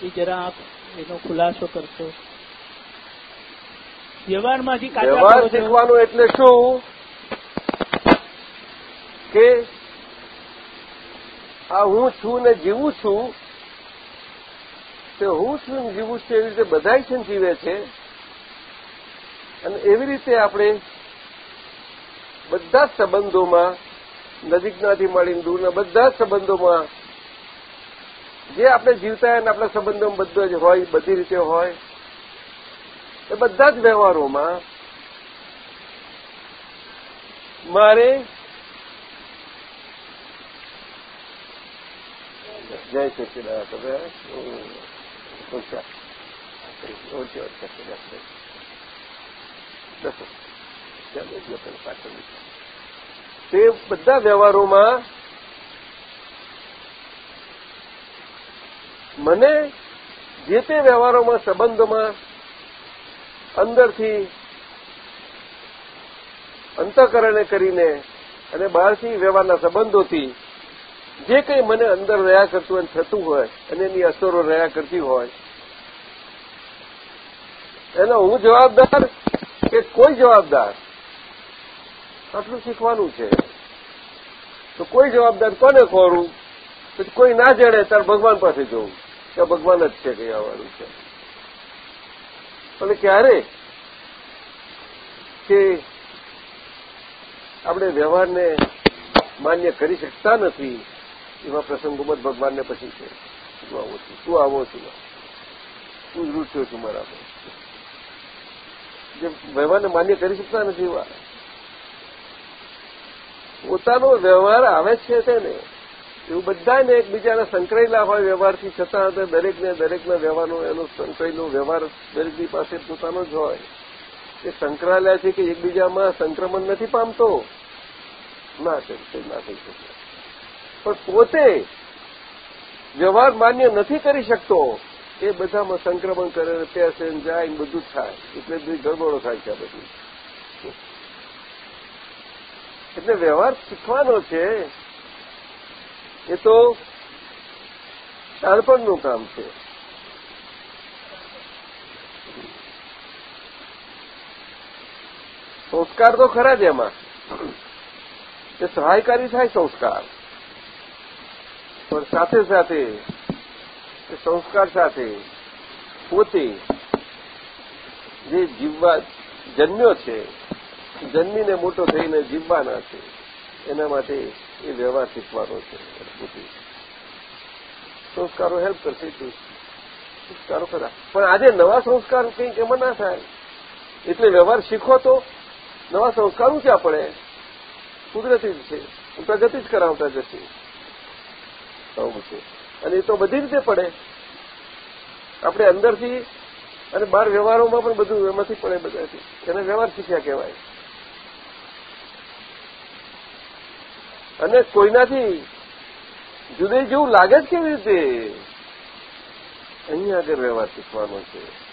એ જરા આપ એનો ખુલાસો કરશો. વ્યવહારમાંથી વ્યવહાર શીખવાનો એટલે શું? કે આ હું છું ને જીવું છું, તે હું છું ને જીવું છું એવી રીતે બધા છે ને જીવે છે. અને એવી રીતે આપણે બધા જ સંબંધોમાં, નજીકનાથી મળીને દૂરના બધા જ સંબંધોમાં, જે આપણે જીવતા અને આપણા સંબંધોમાં બધો જ હોય, બધી રીતે હોય, એ બધા જ વ્યવહારોમાં મારે જય ઓછી પાછળ તે બધા વ્યવહારોમાં મને જે તે વ્યવહારોમાં સંબંધોમાં અંદરથી અંતકરણે કરીને અને બહારથી વ્યવહારના સંબંધોથી જે કંઈ મને અંદર રહ્યા કરતું અને થતું હોય, અને એની અસરો રહ્યા કરતી હોય, એનો હું જવાબદાર કે કોઈ જવાબદાર? આટલું શીખવાનું છે. તો કોઈ જવાબદાર કોને ખોરું? તો કોઈ ના જાણે ત્યારે ભગવાન પાસે જવું કે ભગવાન જ છે કઈ આવવાનું છે. અને ક્યારે? કે આપણે વ્યવહારને માન્ય કરી શકતા નથી. એવા પ્રસંગોમાં જ ભગવાનને પછી છે. તું આવો છું? તું આવો છું? તું જ રૂટ્યો છું મારા જે વ્યવહારને માન્ય કરી શકતા નથી એવા. પોતાનો વ્યવહાર આવે છે તેને. એવું બધાને એકબીજાના સંકળાયેલા હોય વ્યવહારથી છતાં દરેકને દરેકના વ્યવહારનો એનો સંકળાયેલો વ્યવહાર દરેકની પાસે પોતાનો જ હોય. એ સંકળાયેલા છે કે એકબીજામાં સંક્રમણ નથી પામતો. ના થઈ ના થઈ શકે. પણ પોતે વ્યવહાર માન્ય નથી કરી શકતો. એ બધામાં સંક્રમણ કરે પેસે જાય બધું થાય. એટલે બધી ગરબડો થાય છે બધી. એટલે વ્યવહાર શીખવાનો છે એ તો શાણપણનું કામ છે. સંસ્કાર તો ખરા જ એમાં. એ સહાયકારી થાય સંસ્કાર. પણ સાથે સાથે સંસ્કાર સાથે પોતે જે જીવવા જન્મ્યો છે, જન્મીને મોટો થઈને જીવવાના છે, એના માટે એ વ્યવહાર શીખવાનો છે પોતે સંસ્કારો હેલ્પ કરશે સંસ્કારો ખરા પણ આજે નવા સંસ્કાર કંઈક એમાં ના થાય. એટલે વ્યવહાર શીખો તો. નવા સંસ્કારો ક્યાં પડે? કુદરતી જ છે. પ્રગતિ જ કરાવતા જશે. છે અને એ તો બધી રીતે પડે. આપણે અંદરથી અને બહાર વ્યવહારોમાં પણ બધું એમાંથી પડે બધાથી. એને વ્યવહાર શીખ્યા કહેવાય. અને કોઈનાથી જુદે જેવું લાગે જ કેવી રીતે? અહીં આગળ વ્યવહાર શીખવાનો છે.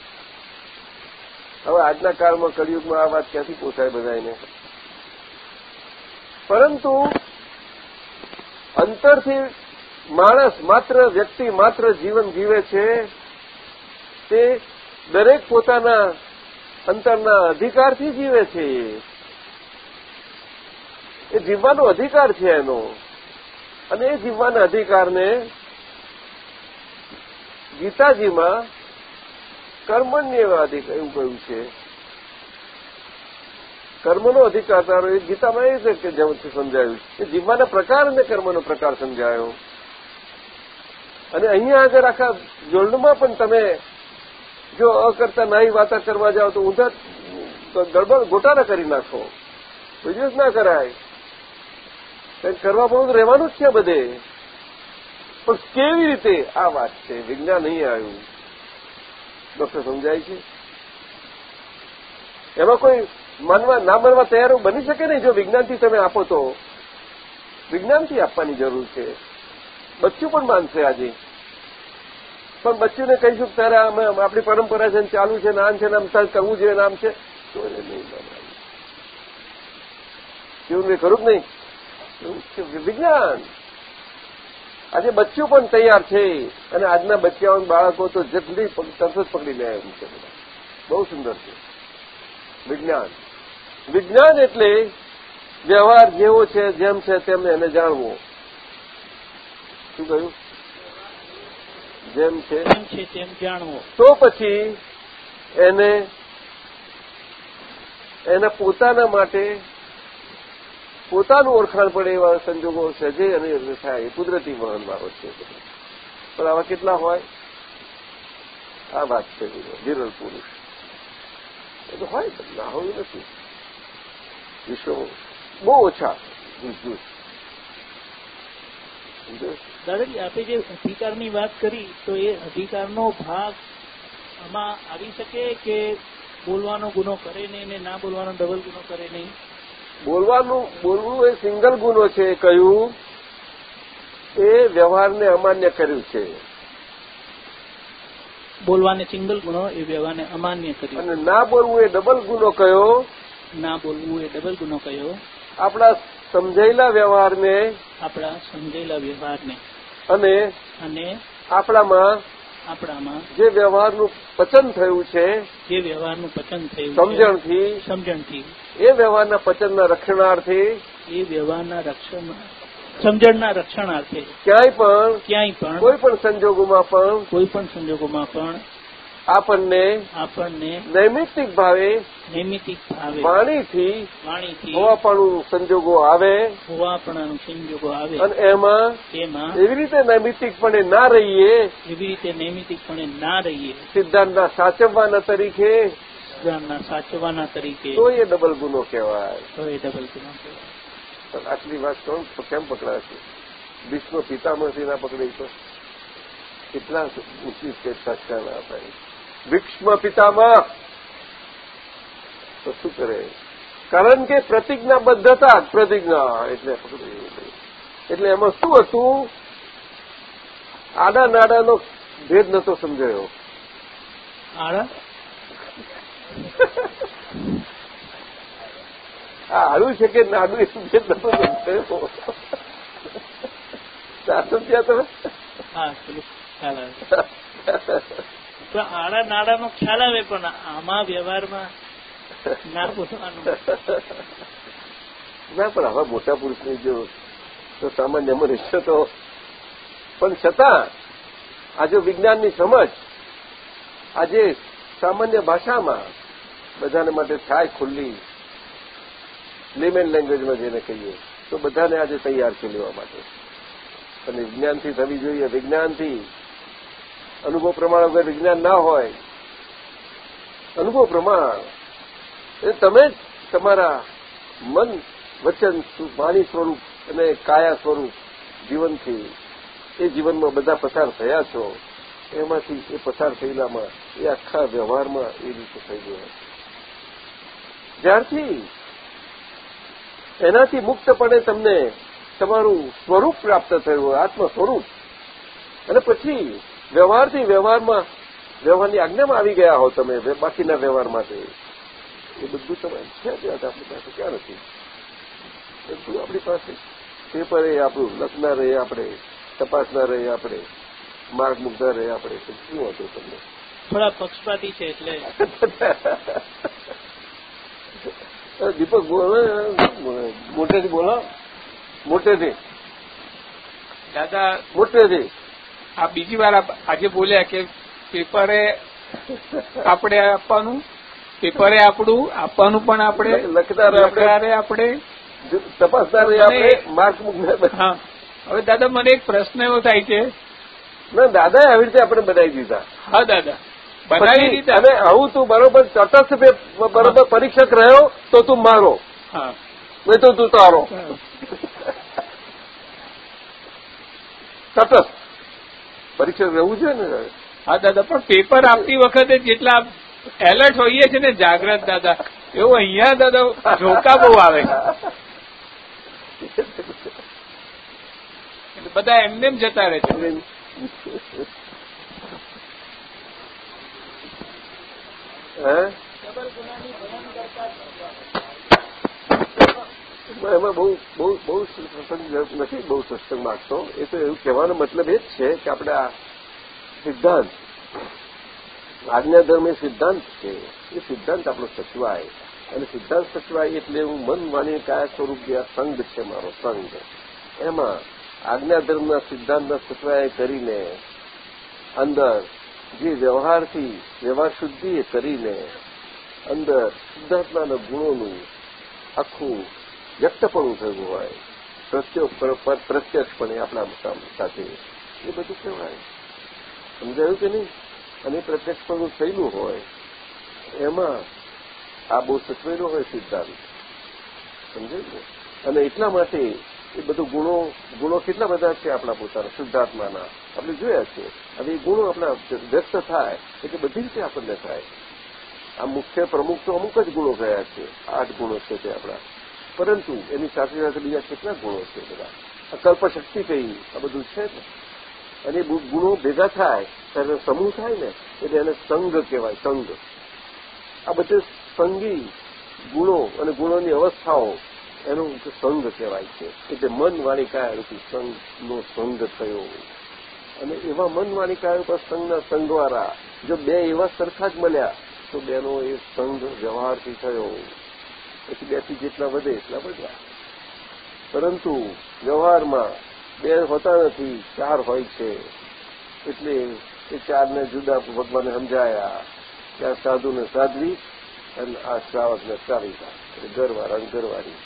હવે આજના કાળમાં કળિયુગમાં આ વાત ક્યાંથી પોસાય બધાને પરંતુ અંતરથી માણસ માત્ર વ્યક્તિ માત્ર જીવન જીવે છે, તે દરેક પોતાના અંતરના અધિકારથી જીવે છે એ. જીવવાનો અધિકાર છે એનો. અને એ જીવવાના અધિકારને ગીતાજીમાં કર્મણ્ય અધિકાર એવું કહ્યું છે. કર્મનો અધિકાર તારો એ ગીતામાં એ છે રીતે સમજાયું કે જીવવાના પ્રકાર અને કર્મનો પ્રકાર સમજાયો. અને અહીંયા આગળ આખા જોડમાં પણ તમે જો અકર્તા નાઈ વાતા કરવા જાઓ તો ઊંધા ગડબડ ગોટાળા કરી નાખો. કોઈ ના કરાય. કંઈક કરવા બહુ રહેવાનું જ છે બધે. પણ કેવી રીતે? આ વાત છે. વિજ્ઞાન નહીં આવ્યું. ડોક્ટર સમજાય છે? એમાં કોઈ માનવા, ના માનવા તૈયાર બની શકે નહીં જો વિજ્ઞાનથી તમે આપો તો. વિજ્ઞાનથી આપવાની જરૂર છે. બચ્ચું પણ માનશે આજે. પણ બચ્ચુને કહીશું ત્યારે અમે આપણી પરંપરા છે ચાલુ છે, નામ છે નામ કરવું જોઈએ નામ છે. તો એને નહીં કેવું મેં ખરું જ નહીં? વિજ્ઞાન. આજે બચ્ચું પણ તૈયાર છે. અને આજના બચ્ચાઓ બાળકો તો જેટલી તરત જ પકડી લે એમ છે બહુ સુંદર છે. વિજ્ઞાન. વિજ્ઞાન એટલે વ્યવહાર જેવો છે, જેમ છે તેમ એને જાણવો. શું કહ્યું? જેમ છે. તેમ જાણવો. તો પછી એને એના પોતાના માટે પોતાનું ઓળખાણ પડે એવા સંજોગો સજે અને થાય. એ કુદરતી વહનવાળો છે. પણ આવા કેટલા હોય? આ વાત છે વિરલ પુરુષ. એ તો હોય ના હોય નથી. વિશ્વ બહુ ઓછા. દાદાજી આપે જે અધિકારની વાત કરી તો એ અધિકારનો ભાગ આમાં આવી શકે કે બોલવાનો ગુનો કરે નહીં ને ના બોલવાનો ડબલ ગુનો કરે નહીં? બોલવાનું બોલવું એ સિંગલ ગુનો છે કહ્યું. એ વ્યવહારને અમાન્ય કર્યું છે. બોલવાને સિંગલ ગુનો એ વ્યવહારને અમાન્ય કર્યું. અને ના બોલવું એ ડબલ ગુનો કયો? ના બોલવું એ ડબલ ગુનો કયો? આપણા સમજાયેલા વ્યવહારને આપણા સમજેલા વ્યવહારને. અને અને આપણામાં આપણામાં જે વ્યવહારનું પચન થયું છે જે વ્યવહારનું પચન થયું સમજણથી સમજણથી. એ વ્યવહારના પચનના રક્ષણાર્થે એ વ્યવહારના રક્ષણ સમજણના રક્ષણાર્થે. ક્યાંય પણ ક્યાંય પણ કોઈ પણ સંજોગોમાં પણ કોઈ પણ સંજોગોમાં પણ આપણને આપણને નૈમિતિક ભાવે નૈમિતિક ભાવે વાણીથી વાણીથી હોવાપણું સંજોગો આવે હોવાપણાનું સંજોગો આવે. અને એમાં એમાં એવી રીતે નૈમિતિકપણે ના રહીએ એવી રીતે નૈમિતિકપણે ના રહીએ. સિદ્ધાંતના સાચવવાના તરીકે સિદ્ધાંતના સાચવવાના તરીકે તો એ ડબલ ગુનો કહેવાય. તો એ ડબલ ગુનો કહેવાય. પણ આટલી વાત કોણ કેમ પકડાશે ભીષ્મ પિતામાંથી ના પકડી તો કેટલા ઊંચી સ્ટેટ સાચા ભીષ્મ પિતામાં તો શું કરે? કારણ કે પ્રતિજ્ઞાબદ્ધતા જ પ્રતિજ્ઞા એટલે એટલે એમાં શું હતું? આડા નાડાનો ભેદ નતો સમજાયો. આડા? આ આડું છે કે નાડું એ ભેદ નતો સમજાયો. સાચું ત્યાં તમે? હા તો આડા નાડાનો ખ્યાલ આવે પણ આમાં વ્યવહારમાં ના બોલવાનું. ના, પણ આવા મોટા પુરુષની જો તો સામાન્યમાં રહેશે તો પણ છતાં આજે વિજ્ઞાનની સમજ આજે સામાન્ય ભાષામાં બધાને માટે થાય ખુલ્લી લેમેન લેંગ્વેજમાં જેને કહીએ, તો બધાને આજે તૈયાર છે લેવા માટે. અને વિજ્ઞાનથી થવી જોઈએ. વિજ્ઞાનથી અનુભવ પ્રમાણ વગર વિજ્ઞાન ના હોય. અનુભવ પ્રમાણ. એ તમે જ તમારા મન વચન વાણી સ્વરૂપ અને કાયા સ્વરૂપ જીવનથી એ જીવનમાં બધા પસાર થયા છો. એમાંથી એ પસાર થયેલામાં, એ આખા વ્યવહારમાં એ રીતે થઈ ગયો જ્યારથી એનાથી મુક્તપણે તમને તમારું સ્વરૂપ પ્રાપ્ત થયું આત્મ સ્વરૂપ અને પછી વ્યવહારથી વ્યવહારમાં વ્યવહારની આજ્ઞામાં આવી ગયા હો તમે બાકીના વ્યવહાર માટે. એ બધું તમે છે જ આપણી પાસે ક્યાં નથી? બધું આપણી પાસે. પેપરે આપણું લખના રહે આપણે તપાસના રહે આપણે માર્ગ મૂકતા રહે આપણે. શું હતું તમને? થોડા પક્ષપાતી છે એટલે. દીપક મોટેથી બોલો. મોટેથી. દાદા મોટેથી. આ બીજી વાર આજે બોલ્યા કે પેપરે આપણે આપવાનું પેપરે આપણું આપવાનું પણ આપણે લખનારે આપણે તપાસદાર આપણે. માર્ક હા. હવે દાદા મને એક પ્રશ્ન એવો થાય છે. ના દાદા આવી રીતે આપણે બનાવી દીધા. હા દાદા. બનાવી દીધા. અને આવું તું બરોબર તટસ્થ બરોબર પરીક્ષક રહ્યો તો તું મારો. હા. નહીં તો તું તારો. તટસ્થ પરીક્ષક રહેવું છે ને? હા દાદા પણ પેપર આપતી વખતે જેટલા એલર્ટ હોઈએ છે ને જાગ્રત દાદા એવું અહીંયા દાદા ઝોકા બહુ આવે. એટલે બધા એમને એમ જતા રહે છે. હે? એમાં બહુ બહુ બહુ સત્સંગ નથી, બહુ સત્સંગ માગતો એ તો એવું કહેવાનો મતલબ એ જ છે કે આપણે આ સિદ્ધાંત આજ્ઞાધર્મ એ સિદ્ધાંત છે. એ સિદ્ધાંત આપણો સચવાય. અને સિદ્ધાંત સચવાય એટલે હું મન માની કયા સ્વરૂપ જે આ સંઘ છે મારો સંઘ, એમાં આજ્ઞાધર્મના સિદ્ધાંતના સચવાય કરીને અંદર જે વ્યવહારથી, વ્યવહાર શુદ્ધિ કરીને અંદર શુદ્ધાત્માના ગુણોનું આખું વ્યક્તપણું થયું હોય પ્રત્યક્ષપણે આપણા સાથે એ બધું કહેવાય. સમજાયું કે નહીં? અને પ્રત્યક્ષપણું થયેલું હોય, એમાં આ બહુ સચવેલો હોય સિદ્ધાંત. સમજાયું ને અને એટલા માટે એ બધું ગુણો ગુણો કેટલા બધા છે આપણા પોતાના શુદ્ધાત્માના આપણે જોયા છે. અને એ ગુણો આપણા વ્યક્ત થાય, એટલે બધી રીતે આપણને થાય. આ મુખ્ય પ્રમુખ તો અમુક જ ગુણો ગયા છે. આઠ ગુણો છે તે આપણા. પરંતુ એની સાથે સાથે બીજા કેટલા ગુણો છે બધા? અકલ્પ શક્તિ કહી આ બધું છે ને? અને ગુણો ભેગા થાય ત્યારે સમૂહ થાય ને, એટલે એને સંઘ કહેવાય, સંઘ. આ બધે સંગી ગુણો અને ગુણોની અવસ્થાઓ એનો સંઘ કહેવાય છે. એટલે મન વાણી કાયારૂપી સંઘનો સંઘ થયો. અને એવા મન વાણી કાયારૂપ સંઘના સંઘવાળા, જો બે એવા સરખા જ મળ્યા, તો બેનો એ સંઘ વ્યવહારથી થયો. પછી બેથી જેટલા વધે એટલા વધ્યા. પરંતુ વ્યવહારમાં બે હોતા નથી, ચાર હોય છે. એટલે એ ચારને જુદા ભગવાને સમજાયા કે આ સાધુને સાધવી અને આ શ્રાવકને શ્રાવિકા ઘરવાળા અને ઘરવાળી.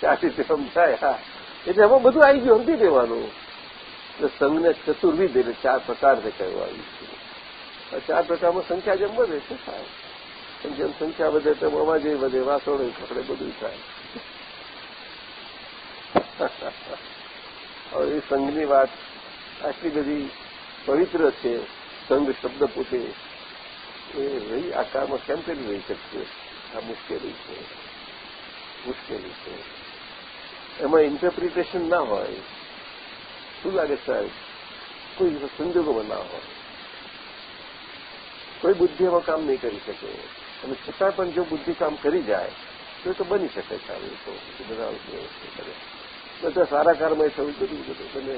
ચાર સમજાયા. એટલે એમાં બધું આવી ગયું, સમજી દેવાનું એટલે સંઘને ચતુર્વિધ એટલે ચાર પ્રકાર છે કહેવાયું. છે ચાર પ્રકારમાં સંખ્યા જેમ વધે છે થાય પણ જેમ સંખ્યા વધે તેમ અવાજ વધે, વાસણો કપડે બધું થાય. હવે એ સંઘની વાત આટલી બધી પવિત્ર છે, સંઘ શબ્દ પોતે એ રહી, આ કેમ કરી રહી શકશે આ મુશ્કેલી છે મુશ્કેલી છે. એમાં ઇન્ટરપ્રિટેશન ના હોય. શું લાગે સાહેબ? કોઈ સંજોગોમાં ના હોય. કોઈ બુદ્ધિ એમાં કામ નહીં કરી શકે. અને છતાં પણ જો બુદ્ધિ કામ કરી જાય, તો એ તો બની શકે સારું તો બધા કરે. બધા સારા કારમય થયું બધું બધું બંને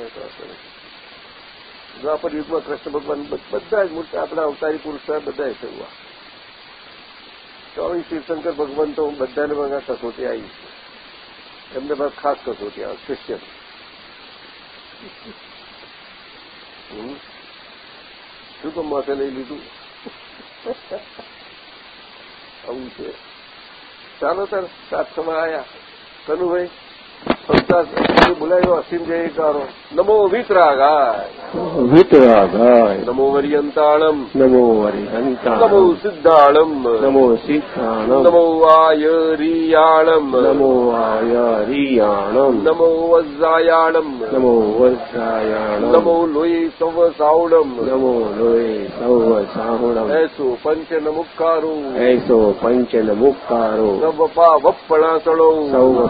દ્વાપર યુગમાં કૃષ્ણ ભગવાન બધા જ મૂર્તિ, આપણા અવતારી પુરુષ બધા થયું આ. ચોવીસ શિવશંકર ભગવાન તો બધાને બધા કસોટી આવી છે. એમને બસ ખાસ કસોટી આવે ક્રિશ્ચિયન શું તો માથે લઈ લીધું? આવું છે. ચાલો તાર સાત સમા આવ્યા કનુભાઈ? બોલાવ્યો અસીમ જયકારો. નમો વિતરાગાય. વિતરાગાય. નમો વરિયંતાણમ. નમો વરિયંતા નમો સિદ્ધાણમ. નમો સિદ્ધાણમ. નમો આયરિયાણમ. નમો આયરિયાણમ. નમો વજ્રાયાણમ. નમો વજ્રાયાણમ. નમો લોય સવ સાવણમ નમો લોય સૌ સાવણમ એસો પંચન મુખારો એસો પંચન મુક્કારો. સવપા વપ્પણાસણો સૌ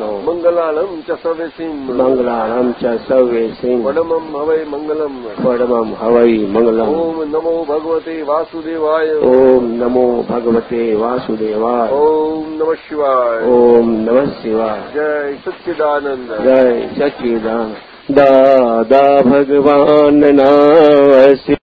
પાવપણાસણો મંગલાણમ ચ સવેસીમ મંગલાણમ ચ સવે સિંહ પડમમ હવૈ મંગલમ પડમમ હવૈ મંગલમ ઓમ નમો ભગવતે વાસુદેવાય ઓમ નમો ભગવતે વાસુદેવાય ઓમ નમ શિવાય ઓમ નમ શિવાય જય સચ્ચિદાનંદ જય સચિદાન દાદા ભગવાન ના